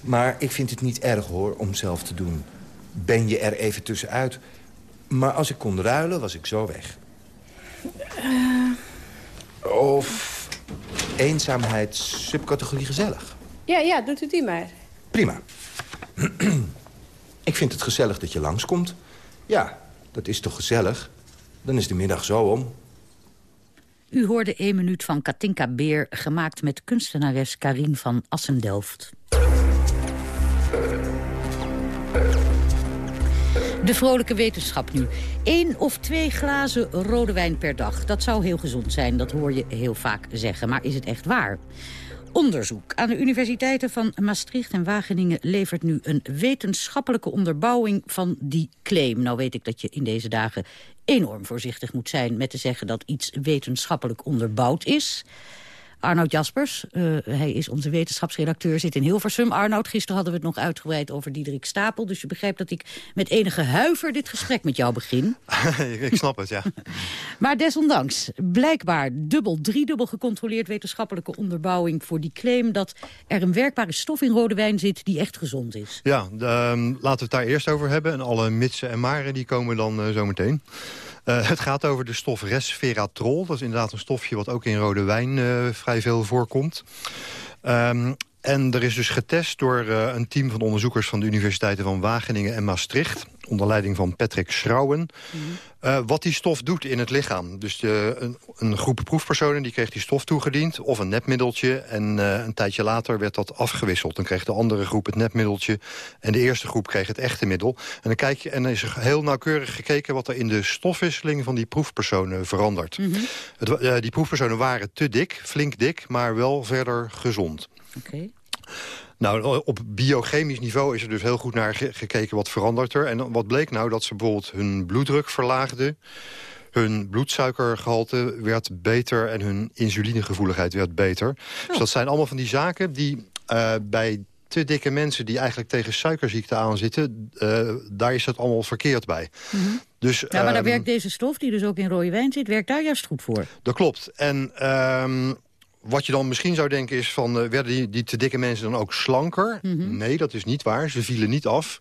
Maar ik vind het niet erg, hoor, om zelf te doen. Ben je er even tussenuit. Maar als ik kon ruilen, was ik zo weg. Eh, Of eenzaamheid subcategorie gezellig. Ja, ja, doet u die maar. Prima. (clears throat) Ik vind het gezellig dat je langskomt. Ja, dat is toch gezellig? Dan is de middag zo om. U hoorde één minuut van Katinka Beer, gemaakt met kunstenares Karin van Assendelft. De vrolijke wetenschap nu. Eén of twee glazen rode wijn per dag. Dat zou heel gezond zijn, dat hoor je heel vaak zeggen. Maar is het echt waar? Onderzoek aan de universiteiten van Maastricht en Wageningen... levert nu een wetenschappelijke onderbouwing van die claim. Nou weet ik dat je in deze dagen enorm voorzichtig moet zijn... met te zeggen dat iets wetenschappelijk onderbouwd is... Arnoud Jaspers, uh, hij is onze wetenschapsredacteur, zit in Hilversum. Arnoud, gisteren hadden we het nog uitgebreid over Diederik Stapel. Dus je begrijpt dat ik met enige huiver dit gesprek met jou begin. (laughs) ik snap het, ja. (laughs) maar desondanks, blijkbaar dubbel, driedubbel gecontroleerd wetenschappelijke onderbouwing voor die claim dat er een werkbare stof in rode wijn zit die echt gezond is. Ja, de, um, laten we het daar eerst over hebben. En alle mitsen en maren die komen dan uh, zo meteen. Uh, het gaat over de stof resveratrol. Dat is inderdaad een stofje wat ook in rode wijn uh, vrij veel voorkomt. Um, en er is dus getest door uh, een team van onderzoekers... van de universiteiten van Wageningen en Maastricht... onder leiding van Patrick Schrouwen... Mm -hmm. uh, wat die stof doet in het lichaam. Dus de, een, een, groep proefpersonen die kreeg die stof toegediend... of een nepmiddeltje, en uh, een tijdje later werd dat afgewisseld. Dan kreeg de andere groep het nepmiddeltje... en de eerste groep kreeg het echte middel. En dan, kijk je, en dan is er heel nauwkeurig gekeken... wat er in de stofwisseling van die proefpersonen verandert. Mm -hmm. het, die proefpersonen waren te dik, flink dik... maar wel verder gezond. Okay. Nou, op biochemisch niveau is er dus heel goed naar ge gekeken wat verandert er. En wat bleek nou? Dat ze bijvoorbeeld hun bloeddruk verlaagden. Hun bloedsuikergehalte werd beter en hun insulinegevoeligheid werd beter. Oh. Dus dat zijn allemaal van die zaken die uh, bij te dikke mensen die eigenlijk tegen suikerziekte aanzitten... Uh, daar is het allemaal verkeerd bij. Mm -hmm. dus, ja, maar um, daar werkt deze stof, die dus ook in rode wijn zit... werkt daar juist goed voor. Dat klopt. En... Um, wat je dan misschien zou denken is van... Uh, werden die, die te dikke mensen dan ook slanker? Mm -hmm. Nee, dat is niet waar. Ze vielen niet af.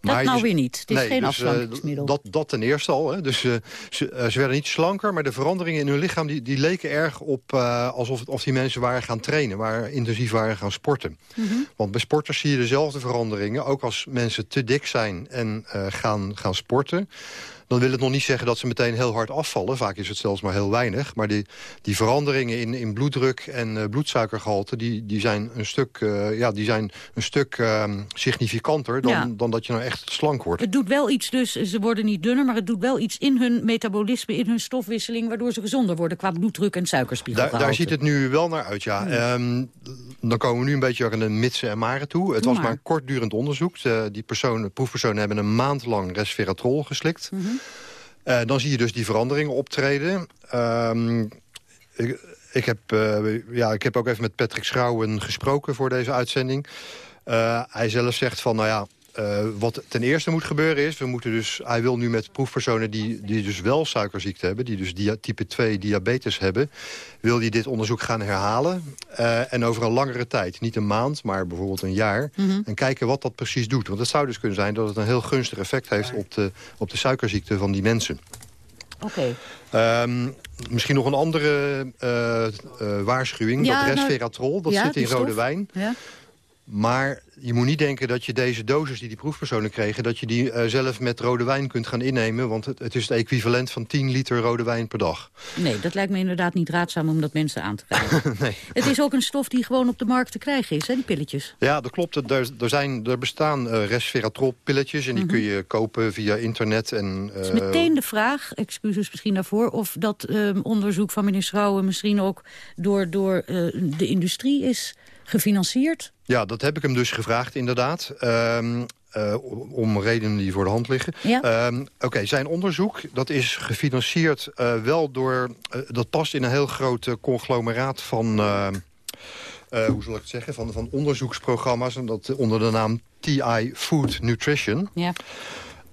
Dat maar nou je, weer niet. Het is nee, geen dus, afslankingsmiddel. Uh, dat, dat ten eerste al. Hè. Dus uh, ze, ze, werden niet slanker, maar de veranderingen in hun lichaam... die, die leken erg op alsof het, of die mensen waren gaan trainen. Waren intensief waren gaan sporten. Mm -hmm. Want bij sporters zie je dezelfde veranderingen. Ook als mensen te dik zijn en gaan, gaan sporten dan wil het nog niet zeggen dat ze meteen heel hard afvallen. Vaak is het zelfs maar heel weinig. Maar die, die veranderingen in, in bloeddruk en uh, bloedsuikergehalte... Die, die zijn een stuk, uh, ja, die zijn een stuk uh, significanter dan, ja. dan dat je nou echt slank wordt. Het doet wel iets dus, ze worden niet dunner... maar het doet wel iets in hun metabolisme, in hun stofwisseling... waardoor ze gezonder worden qua bloeddruk en suikerspiegel. Daar, daar ziet het nu wel naar uit, ja. ja. Um, dan komen we nu een beetje aan de mitsen en maren toe. Het was maar. maar een kortdurend onderzoek. De, die personen, proefpersonen hebben een maand lang resveratrol geslikt... Mm -hmm. Uh, dan zie je dus die veranderingen optreden. Um, ik, heb, uh, ja, ik heb ook even met Patrick Schrouwen gesproken voor deze uitzending. Uh, hij zelf zegt van, nou ja, uh, wat ten eerste moet gebeuren is... we moeten dus, hij wil nu met proefpersonen die, die dus wel suikerziekte hebben... die dus dia type 2 diabetes hebben... wil hij dit onderzoek gaan herhalen. Uh, en over een langere tijd. Niet een maand, maar bijvoorbeeld een jaar. Mm -hmm. En kijken wat dat precies doet. Want het zou dus kunnen zijn dat het een heel gunstig effect heeft... op de, op de suikerziekte van die mensen. Oké. Okay. Um, misschien nog een andere uh, waarschuwing. Ja, dat resveratrol, dat zit in rode wijn. Ja. Maar je moet niet denken dat je deze dosis die die proefpersonen kregen... dat je die uh, zelf met rode wijn kunt gaan innemen. Want het, het, is het equivalent van 10 liter rode wijn per dag. Nee, dat lijkt me inderdaad niet raadzaam om dat mensen aan te (laughs) krijgen. nee. Het is ook een stof die gewoon op de markt te krijgen is, hè, die pilletjes. Ja, dat klopt. Er, er, zijn, er bestaan uh, resveratrol-pilletjes... en die mm -hmm. kun je kopen via internet. En, uh... is meteen de vraag, excuses misschien daarvoor... of dat uh, onderzoek van meneer Schrouwen misschien ook door, door de industrie is gefinancierd? Ja, dat heb ik hem dus gevraagd, inderdaad. Um, uh, om redenen die voor de hand liggen. Ja. Um, Oké, okay, zijn onderzoek dat is gefinancierd uh, wel door... Uh, dat past in een heel groot conglomeraat van... hoe zal ik het zeggen? Van, van onderzoeksprogramma's. En dat onder de naam TI Food Nutrition. Ja.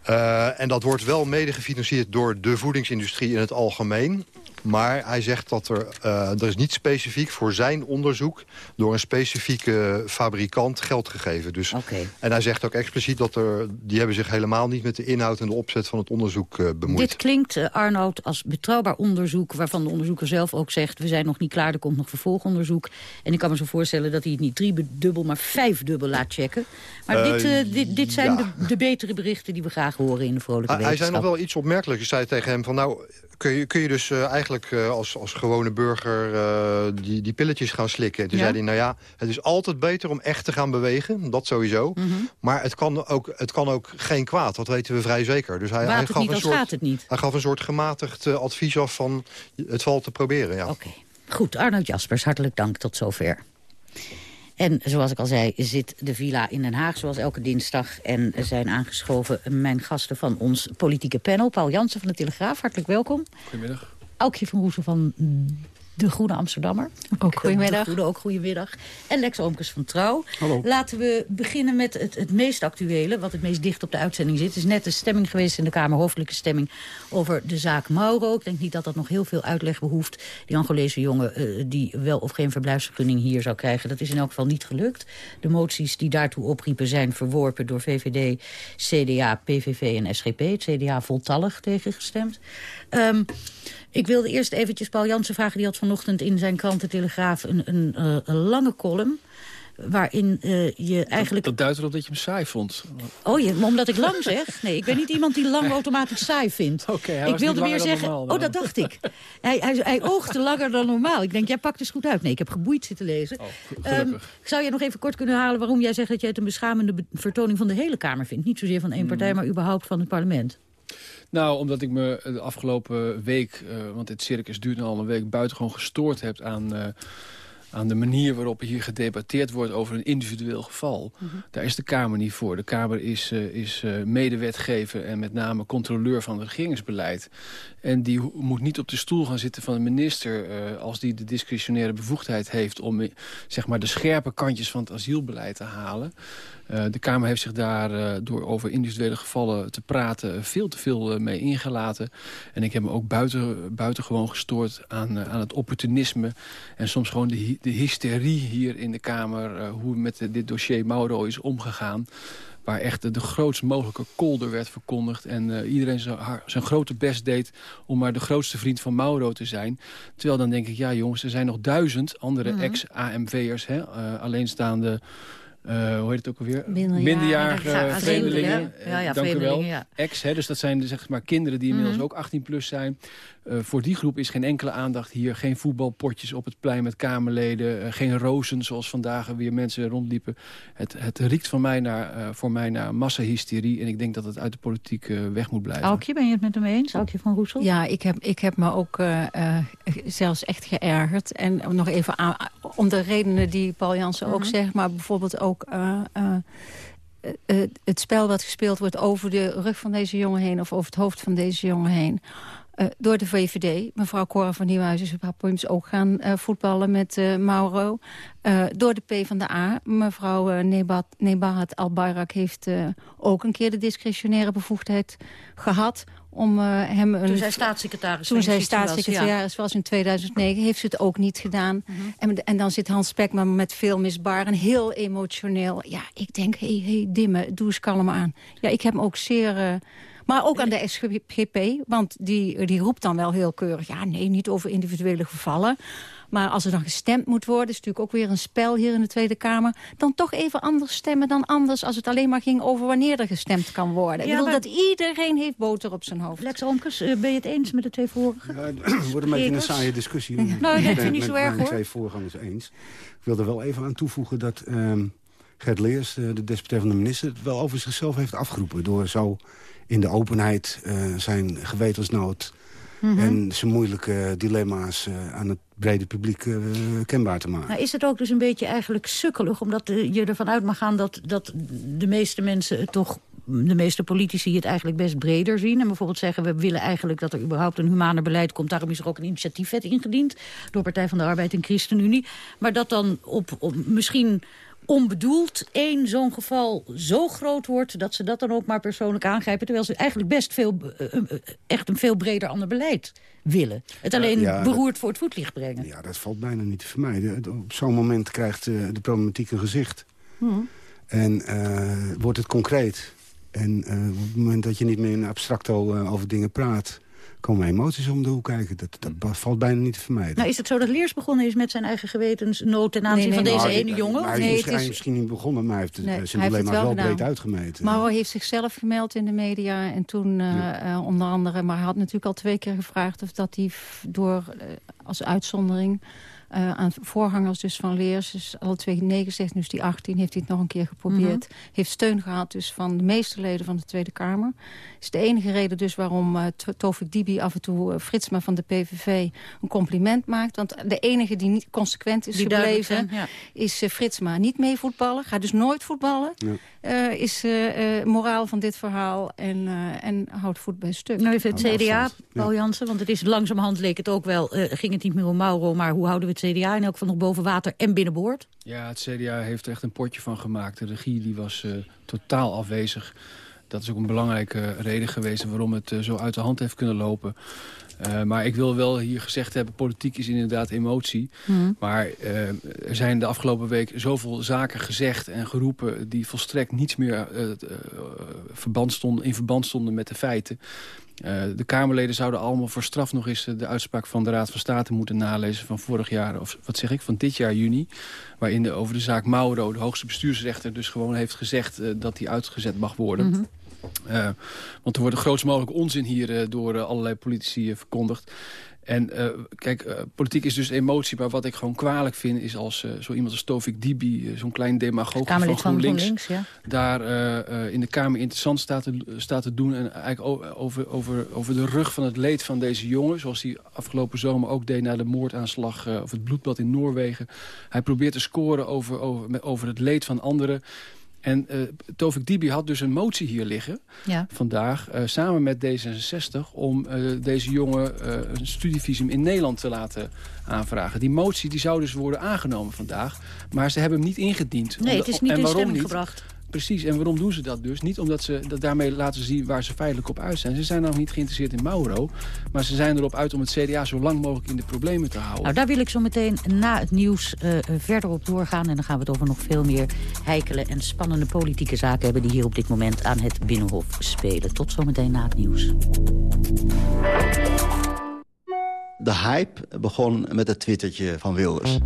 Uh, en dat wordt wel mede gefinancierd door de voedingsindustrie in het algemeen. Maar hij zegt dat er, eh, er is niet specifiek voor zijn onderzoek... door een specifieke fabrikant geld gegeven. Dus, En hij zegt ook expliciet dat er, die hebben zich helemaal niet... met de inhoud en de opzet van het onderzoek eh, bemoeid. Dit klinkt, uh, Arnoud, als betrouwbaar onderzoek... waarvan de onderzoeker zelf ook zegt... we zijn nog niet klaar, er komt nog vervolgonderzoek. En ik kan me zo voorstellen dat hij het niet driedubbel... maar vijfdubbel laat checken. Maar dit, dit, dit, zijn de, de, betere berichten die we graag horen in de vrolijke Hij, hij zei nog wel iets opmerkelijks. Ik zei tegen hem van nou kun je, kun je dus uh, eigenlijk uh, als, als gewone burger uh, die, die pilletjes gaan slikken. Toen ja. zei hij, nou ja, het is altijd beter om echt te gaan bewegen. Dat sowieso. Mm -hmm. Maar het kan, ook, het kan ook geen kwaad. Dat weten we vrij zeker. Dus hij, hij gaf, niet, een soort, het niet. hij gaf een soort gematigd advies af van het valt te proberen. Ja. Oké. Okay. Goed, Arnoud Jaspers, hartelijk dank. Tot zover. En zoals ik al zei, zit de villa in Den Haag zoals elke dinsdag. En er zijn aangeschoven mijn gasten van ons politieke panel. Paul Jansen van de Telegraaf, hartelijk welkom. Goedemiddag. Aukje van Roesel van de Groene Amsterdammer. Ook goedemiddag. De Groene, ook goedemiddag. En Lex Oomkes van Trouw. Hallo. Laten we beginnen met het, het meest actuele, wat het meest dicht op de uitzending zit. Het is net een stemming geweest in de Kamer, hoofdelijke stemming over de zaak Mauro. Ik denk niet dat dat nog heel veel uitleg behoeft. Die Angolese jongen uh, die wel of geen verblijfsvergunning hier zou krijgen, dat is in elk geval niet gelukt. De moties die daartoe opriepen zijn verworpen door VVD, CDA, PVV en SGP. Het CDA voltallig tegengestemd. Um, ik wilde eerst eventjes Paul Jansen vragen. Die had vanochtend in zijn krantentelegraaf een, een, uh, een lange column waarin uh, je eigenlijk... Dat, dat duidt erop dat je hem saai vond. Oh, je, omdat ik lang zeg? Nee, ik ben niet iemand die lang automatisch saai vindt. Okay, ik wilde weer zeggen... Normaal, oh, dat dacht ik. hij, hij, hij oogde langer dan normaal. Ik denk, jij pakt dus goed uit. Nee, ik heb geboeid zitten lezen. Oh, um, zou je nog even kort kunnen halen waarom jij zegt... dat jij het een beschamende vertoning van de hele Kamer vindt? Niet zozeer van één partij, Hmm. maar überhaupt van het parlement. Nou, omdat ik me de afgelopen week, uh, want dit circus duurt nu al een week... buitengewoon gestoord heb aan, uh, aan de manier waarop hier gedebatteerd wordt... over een individueel geval. Mm -hmm. Daar is de Kamer niet voor. De Kamer is, uh, is medewetgever en met name controleur van het regeringsbeleid. En die moet niet op de stoel gaan zitten van de minister... als die de discretionaire bevoegdheid heeft... om zeg maar, de scherpe kantjes van het asielbeleid te halen... Uh, de Kamer heeft zich daar uh, door over individuele gevallen te praten veel te veel uh, mee ingelaten. En ik heb me ook buiten, buitengewoon gestoord aan, aan het opportunisme... en soms gewoon de, de hysterie hier in de Kamer... hoe met dit dossier Mauro is omgegaan waar echt de, grootst mogelijke kolder werd verkondigd... en uh, iedereen zijn grote best deed om maar de grootste vriend van Mauro te zijn. Terwijl dan denk ik, ja jongens, er zijn nog duizend andere mm -hmm. ex-AMV'ers... Uh, alleenstaande... Uh, hoe heet het ook alweer? Minderjarige, Minderjarige ja, vreemdelingen. Ja, ja, Dank u wel. Ja. Ex, hè, dus dat zijn zeg maar kinderen die inmiddels mm -hmm. ook 18 plus zijn. Uh, voor die groep is geen enkele aandacht hier. Geen voetbalpotjes op het plein met Kamerleden. Uh, geen rozen zoals vandaag weer mensen rondliepen. Het, het riekt van mij naar, voor mij naar massahysterie. En ik denk dat het uit de politiek weg moet blijven. Aukje, ben je het met hem eens? Aukje van Roesel? Ja, ik heb, ik heb me ook zelfs echt geërgerd. En nog even aan, om de redenen die Paul Jansen mm -hmm. ook zegt. Maar bijvoorbeeld ook... Uh, uh, uh, het spel wat gespeeld wordt over de rug van deze jongen heen... of over het hoofd van deze jongen heen... door de VVD. Mevrouw Cora van Nieuwhuizen is op haar ook gaan voetballen met Mauro. door de PvdA. Mevrouw Nebat, Nebahat Al-Bayrak heeft ook een keer de discretionaire bevoegdheid gehad om uh, hem een... Toen zij staatssecretaris Toen zij staatssecretaris was, ja. was in 2009, heeft ze het ook niet gedaan. Mm -hmm. en, en dan zit Hans Spekman met veel misbaar en heel emotioneel. Ja, ik denk, hé, hey, hey, Dimme, doe eens kalm aan. Ja, ik heb hem ook zeer... Uh, maar ook aan de SGP, want die, die roept dan wel heel keurig... ja, nee, niet over individuele gevallen. Maar als er dan gestemd moet worden... is natuurlijk ook weer een spel hier in de Tweede Kamer... dan toch even anders stemmen dan anders... als het alleen maar ging over wanneer er gestemd kan worden. Ja, ik bedoel maar... dat iedereen heeft boter op zijn hoofd. Lex Omkes, uh, ben je het eens met de twee vorige? Ja, het (clears throat) wordt een beetje een saaie discussie. Ja. (laughs) Nou, dat vind ik niet zo erg, hoor. twee voorgangers eens. Ik wil er wel even aan toevoegen dat... Um, Gert Leers, de, de deputair van de minister... het wel over zichzelf heeft afgeroepen... door zo in de openheid uh, zijn gewetensnood... Mm -hmm. en zijn moeilijke dilemma's uh, aan het brede publiek uh, kenbaar te maken. Nou, is het ook dus een beetje eigenlijk sukkelig... omdat je ervan uit mag gaan dat, dat de meeste mensen het toch de meeste politici het eigenlijk best breder zien. En bijvoorbeeld zeggen, we willen eigenlijk dat er überhaupt een humaner beleid komt. Daarom is er ook een initiatiefwet ingediend door Partij van de Arbeid en ChristenUnie. Maar dat dan op, op misschien onbedoeld één zo'n geval zo groot wordt... dat ze dat dan ook maar persoonlijk aangrijpen... terwijl ze eigenlijk best veel, eh, eh, echt een veel breder ander beleid willen. Het alleen Ja, dat- beroerd voor het voetlicht brengen. Ja, dat valt bijna niet te vermijden. Op zo'n moment krijgt eh, de problematiek een gezicht. Hm. En eh, wordt het concreet. En eh, op het moment dat je niet meer in abstracto eh, over dingen praat... komen emoties om de hoek kijken. Dat, dat Hm. valt bijna niet te vermijden. Nou, is het zo dat Leers begonnen is met zijn eigen gewetensnood... ten aanzien Nee, van nee, deze Nou, ene jongen? Hij, of is misschien, hij is misschien niet begonnen, maar hij heeft, Nee, nee, hij zijn heeft alleen het maar wel wel breed uitgemeten. Mauro heeft zichzelf gemeld in de media. En toen eh, eh, onder andere... Maar hij had natuurlijk al twee keer gevraagd... of dat hij door eh, als uitzondering... eh, aan voorgangers dus van Leers, dus alle twee nee gezegd, nu is die 18, heeft hij het nog een keer geprobeerd. Heeft steun gehad dus van de meeste leden van de Tweede Kamer. is de enige reden dus waarom eh To- Tovik Dibi af en toe eh, Fritsma van de PVV een compliment maakt. Want de enige die niet consequent is Die gebleven ja. is eh, Fritsma. Niet mee voetballen, gaat dus nooit voetballen. Eh, is moraal van dit verhaal en, eh, en houdt voet bij stuk. Nou even het CDA, Paul Jansen, want het is langzamerhand leek het ook wel... eh, ging het niet meer om Mauro, maar hoe houden we het CDA in elk geval nog boven water en binnenboord? Ja, het CDA heeft er echt een potje van gemaakt. De regie die was eh, totaal afwezig. Dat is ook een belangrijke reden geweest waarom het eh, zo uit de hand heeft kunnen lopen. Eh, maar ik wil wel hier gezegd hebben, politiek is inderdaad emotie. Mhm. Maar er zijn de afgelopen week zoveel zaken gezegd en geroepen... die volstrekt niets meer verband stonden, in verband stonden met de feiten. Eh, de Kamerleden zouden allemaal voor straf nog eens eh, de uitspraak van de Raad van State moeten nalezen van vorig jaar, of wat zeg ik, van dit jaar juni. Waarin de, over de zaak Mauro, de hoogste bestuursrechter, dus gewoon heeft gezegd eh, dat die uitgezet mag worden. Mhm. Eh, want er wordt de grootst mogelijke onzin hier eh, door eh, allerlei politici verkondigd. En kijk, politiek is dus emotie, maar wat ik gewoon kwalijk vind... is als zo iemand als Tovik Dibi, zo'n klein demagoog van GroenLinks... GroenLinks, ja. daar in de Kamer interessant staat te, staat te doen... en eigenlijk over, over, over de rug van het leed van deze jongen... zoals hij afgelopen zomer ook deed na de moordaanslag... of het bloedbad in Noorwegen. Hij probeert te scoren over, over het leed van anderen... En eh Tovik Dibi had dus een motie hier liggen Ja. vandaag... eh, samen met D66 om eh, deze jongen een studievisum in Nederland te laten aanvragen. Die motie die zou dus worden aangenomen vandaag. Maar ze hebben hem niet ingediend. Nee, het is niet en in stemming niet? gebracht. Precies, en waarom doen ze dat dus? Niet omdat ze dat daarmee laten zien waar ze feitelijk op uit zijn. Ze zijn nog niet geïnteresseerd in Mauro. Maar ze zijn erop uit om het CDA zo lang mogelijk in de problemen te houden. Nou, daar wil ik zo meteen na het nieuws eh, verder op doorgaan. En dan gaan we het over nog veel meer heikele en spannende politieke zaken hebben... die hier op dit moment aan het Binnenhof spelen. Tot zometeen na het nieuws. De hype begon met het twittertje van Wilders.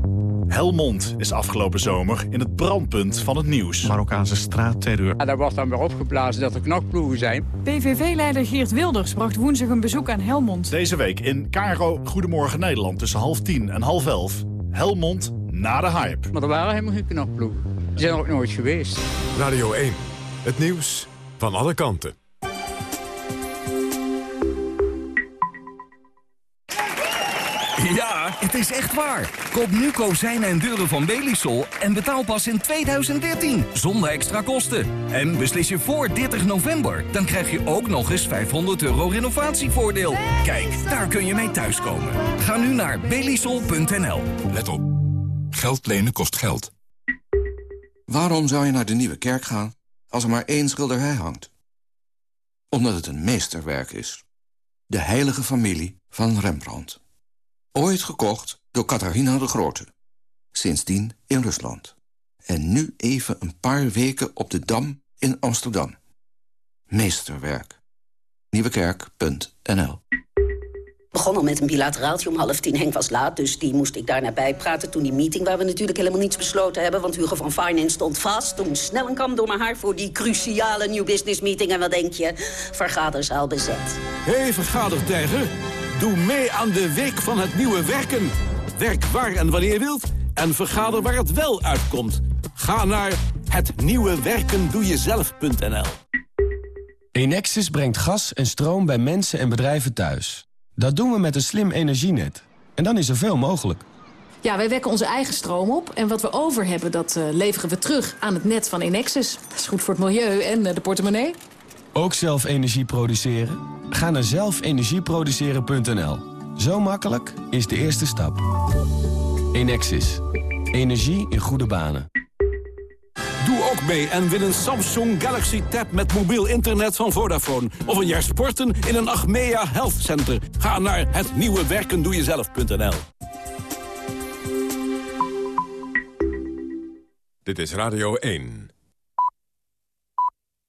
Helmond is afgelopen zomer in het brandpunt van het nieuws. Marokkaanse straatterreur. daar wordt dan weer opgeblazen dat er knokploegen zijn. PVV-leider Geert Wilders bracht woensdag een bezoek aan Helmond. Deze week in Caro Goedemorgen Nederland tussen half tien en half elf. Helmond na de hype. Maar er waren helemaal geen knokploegen. Die zijn er ook nooit geweest. Radio 1. Het nieuws van alle kanten. Ja, het is echt waar. Koop nu kozijnen en deuren van Belisol en betaal pas in 2013. Zonder extra kosten. En beslis je voor 30 november. Dan krijg je ook nog eens 500 euro renovatievoordeel. Kijk, daar kun je mee thuiskomen. Ga nu naar belisol.nl. Let op. Geld lenen kost geld. Waarom zou je naar de Nieuwe Kerk gaan als er maar één schilderij hangt? Omdat het een meesterwerk is. De heilige familie van Rembrandt. Ooit gekocht door Catharina de Grote. Sindsdien in Rusland. En nu even een paar weken op de Dam in Amsterdam. Meesterwerk. Nieuwekerk.nl begon al met een bilateraaltje om half tien. Henk was laat, dus die moest ik daarna bijpraten. Toen die meeting, waar we natuurlijk helemaal niets besloten hebben... want Hugo van Finance stond vast. Toen snel een kam door mijn haar voor die cruciale New Business Meeting. En wat denk je? Vergaderzaal bezet. Hé, hey, vergadertijger. Doe mee aan de Week van het Nieuwe Werken. Werk waar en wanneer je wilt en vergader waar het wel uitkomt. Ga naar hetnieuwewerkendoejezelf.nl Enexis brengt gas en stroom bij mensen en bedrijven thuis. Dat doen we met een slim energienet. En dan is er veel mogelijk. Ja, wij wekken onze eigen stroom op. En wat we over hebben, dat uh, leveren we terug aan het net van Enexis. Dat is goed voor het milieu en uh, de portemonnee. Ook zelf energie produceren? Ga naar zelfenergieproduceren.nl. Zo makkelijk is de eerste stap. Enexis. Energie in goede banen. mee en win een Samsung Galaxy Tab met mobiel internet van Vodafone. Of een jaar sporten in een Achmea Health Center. Ga naar hetnieuwewerkendoejezelf.nl Dit is Radio 1.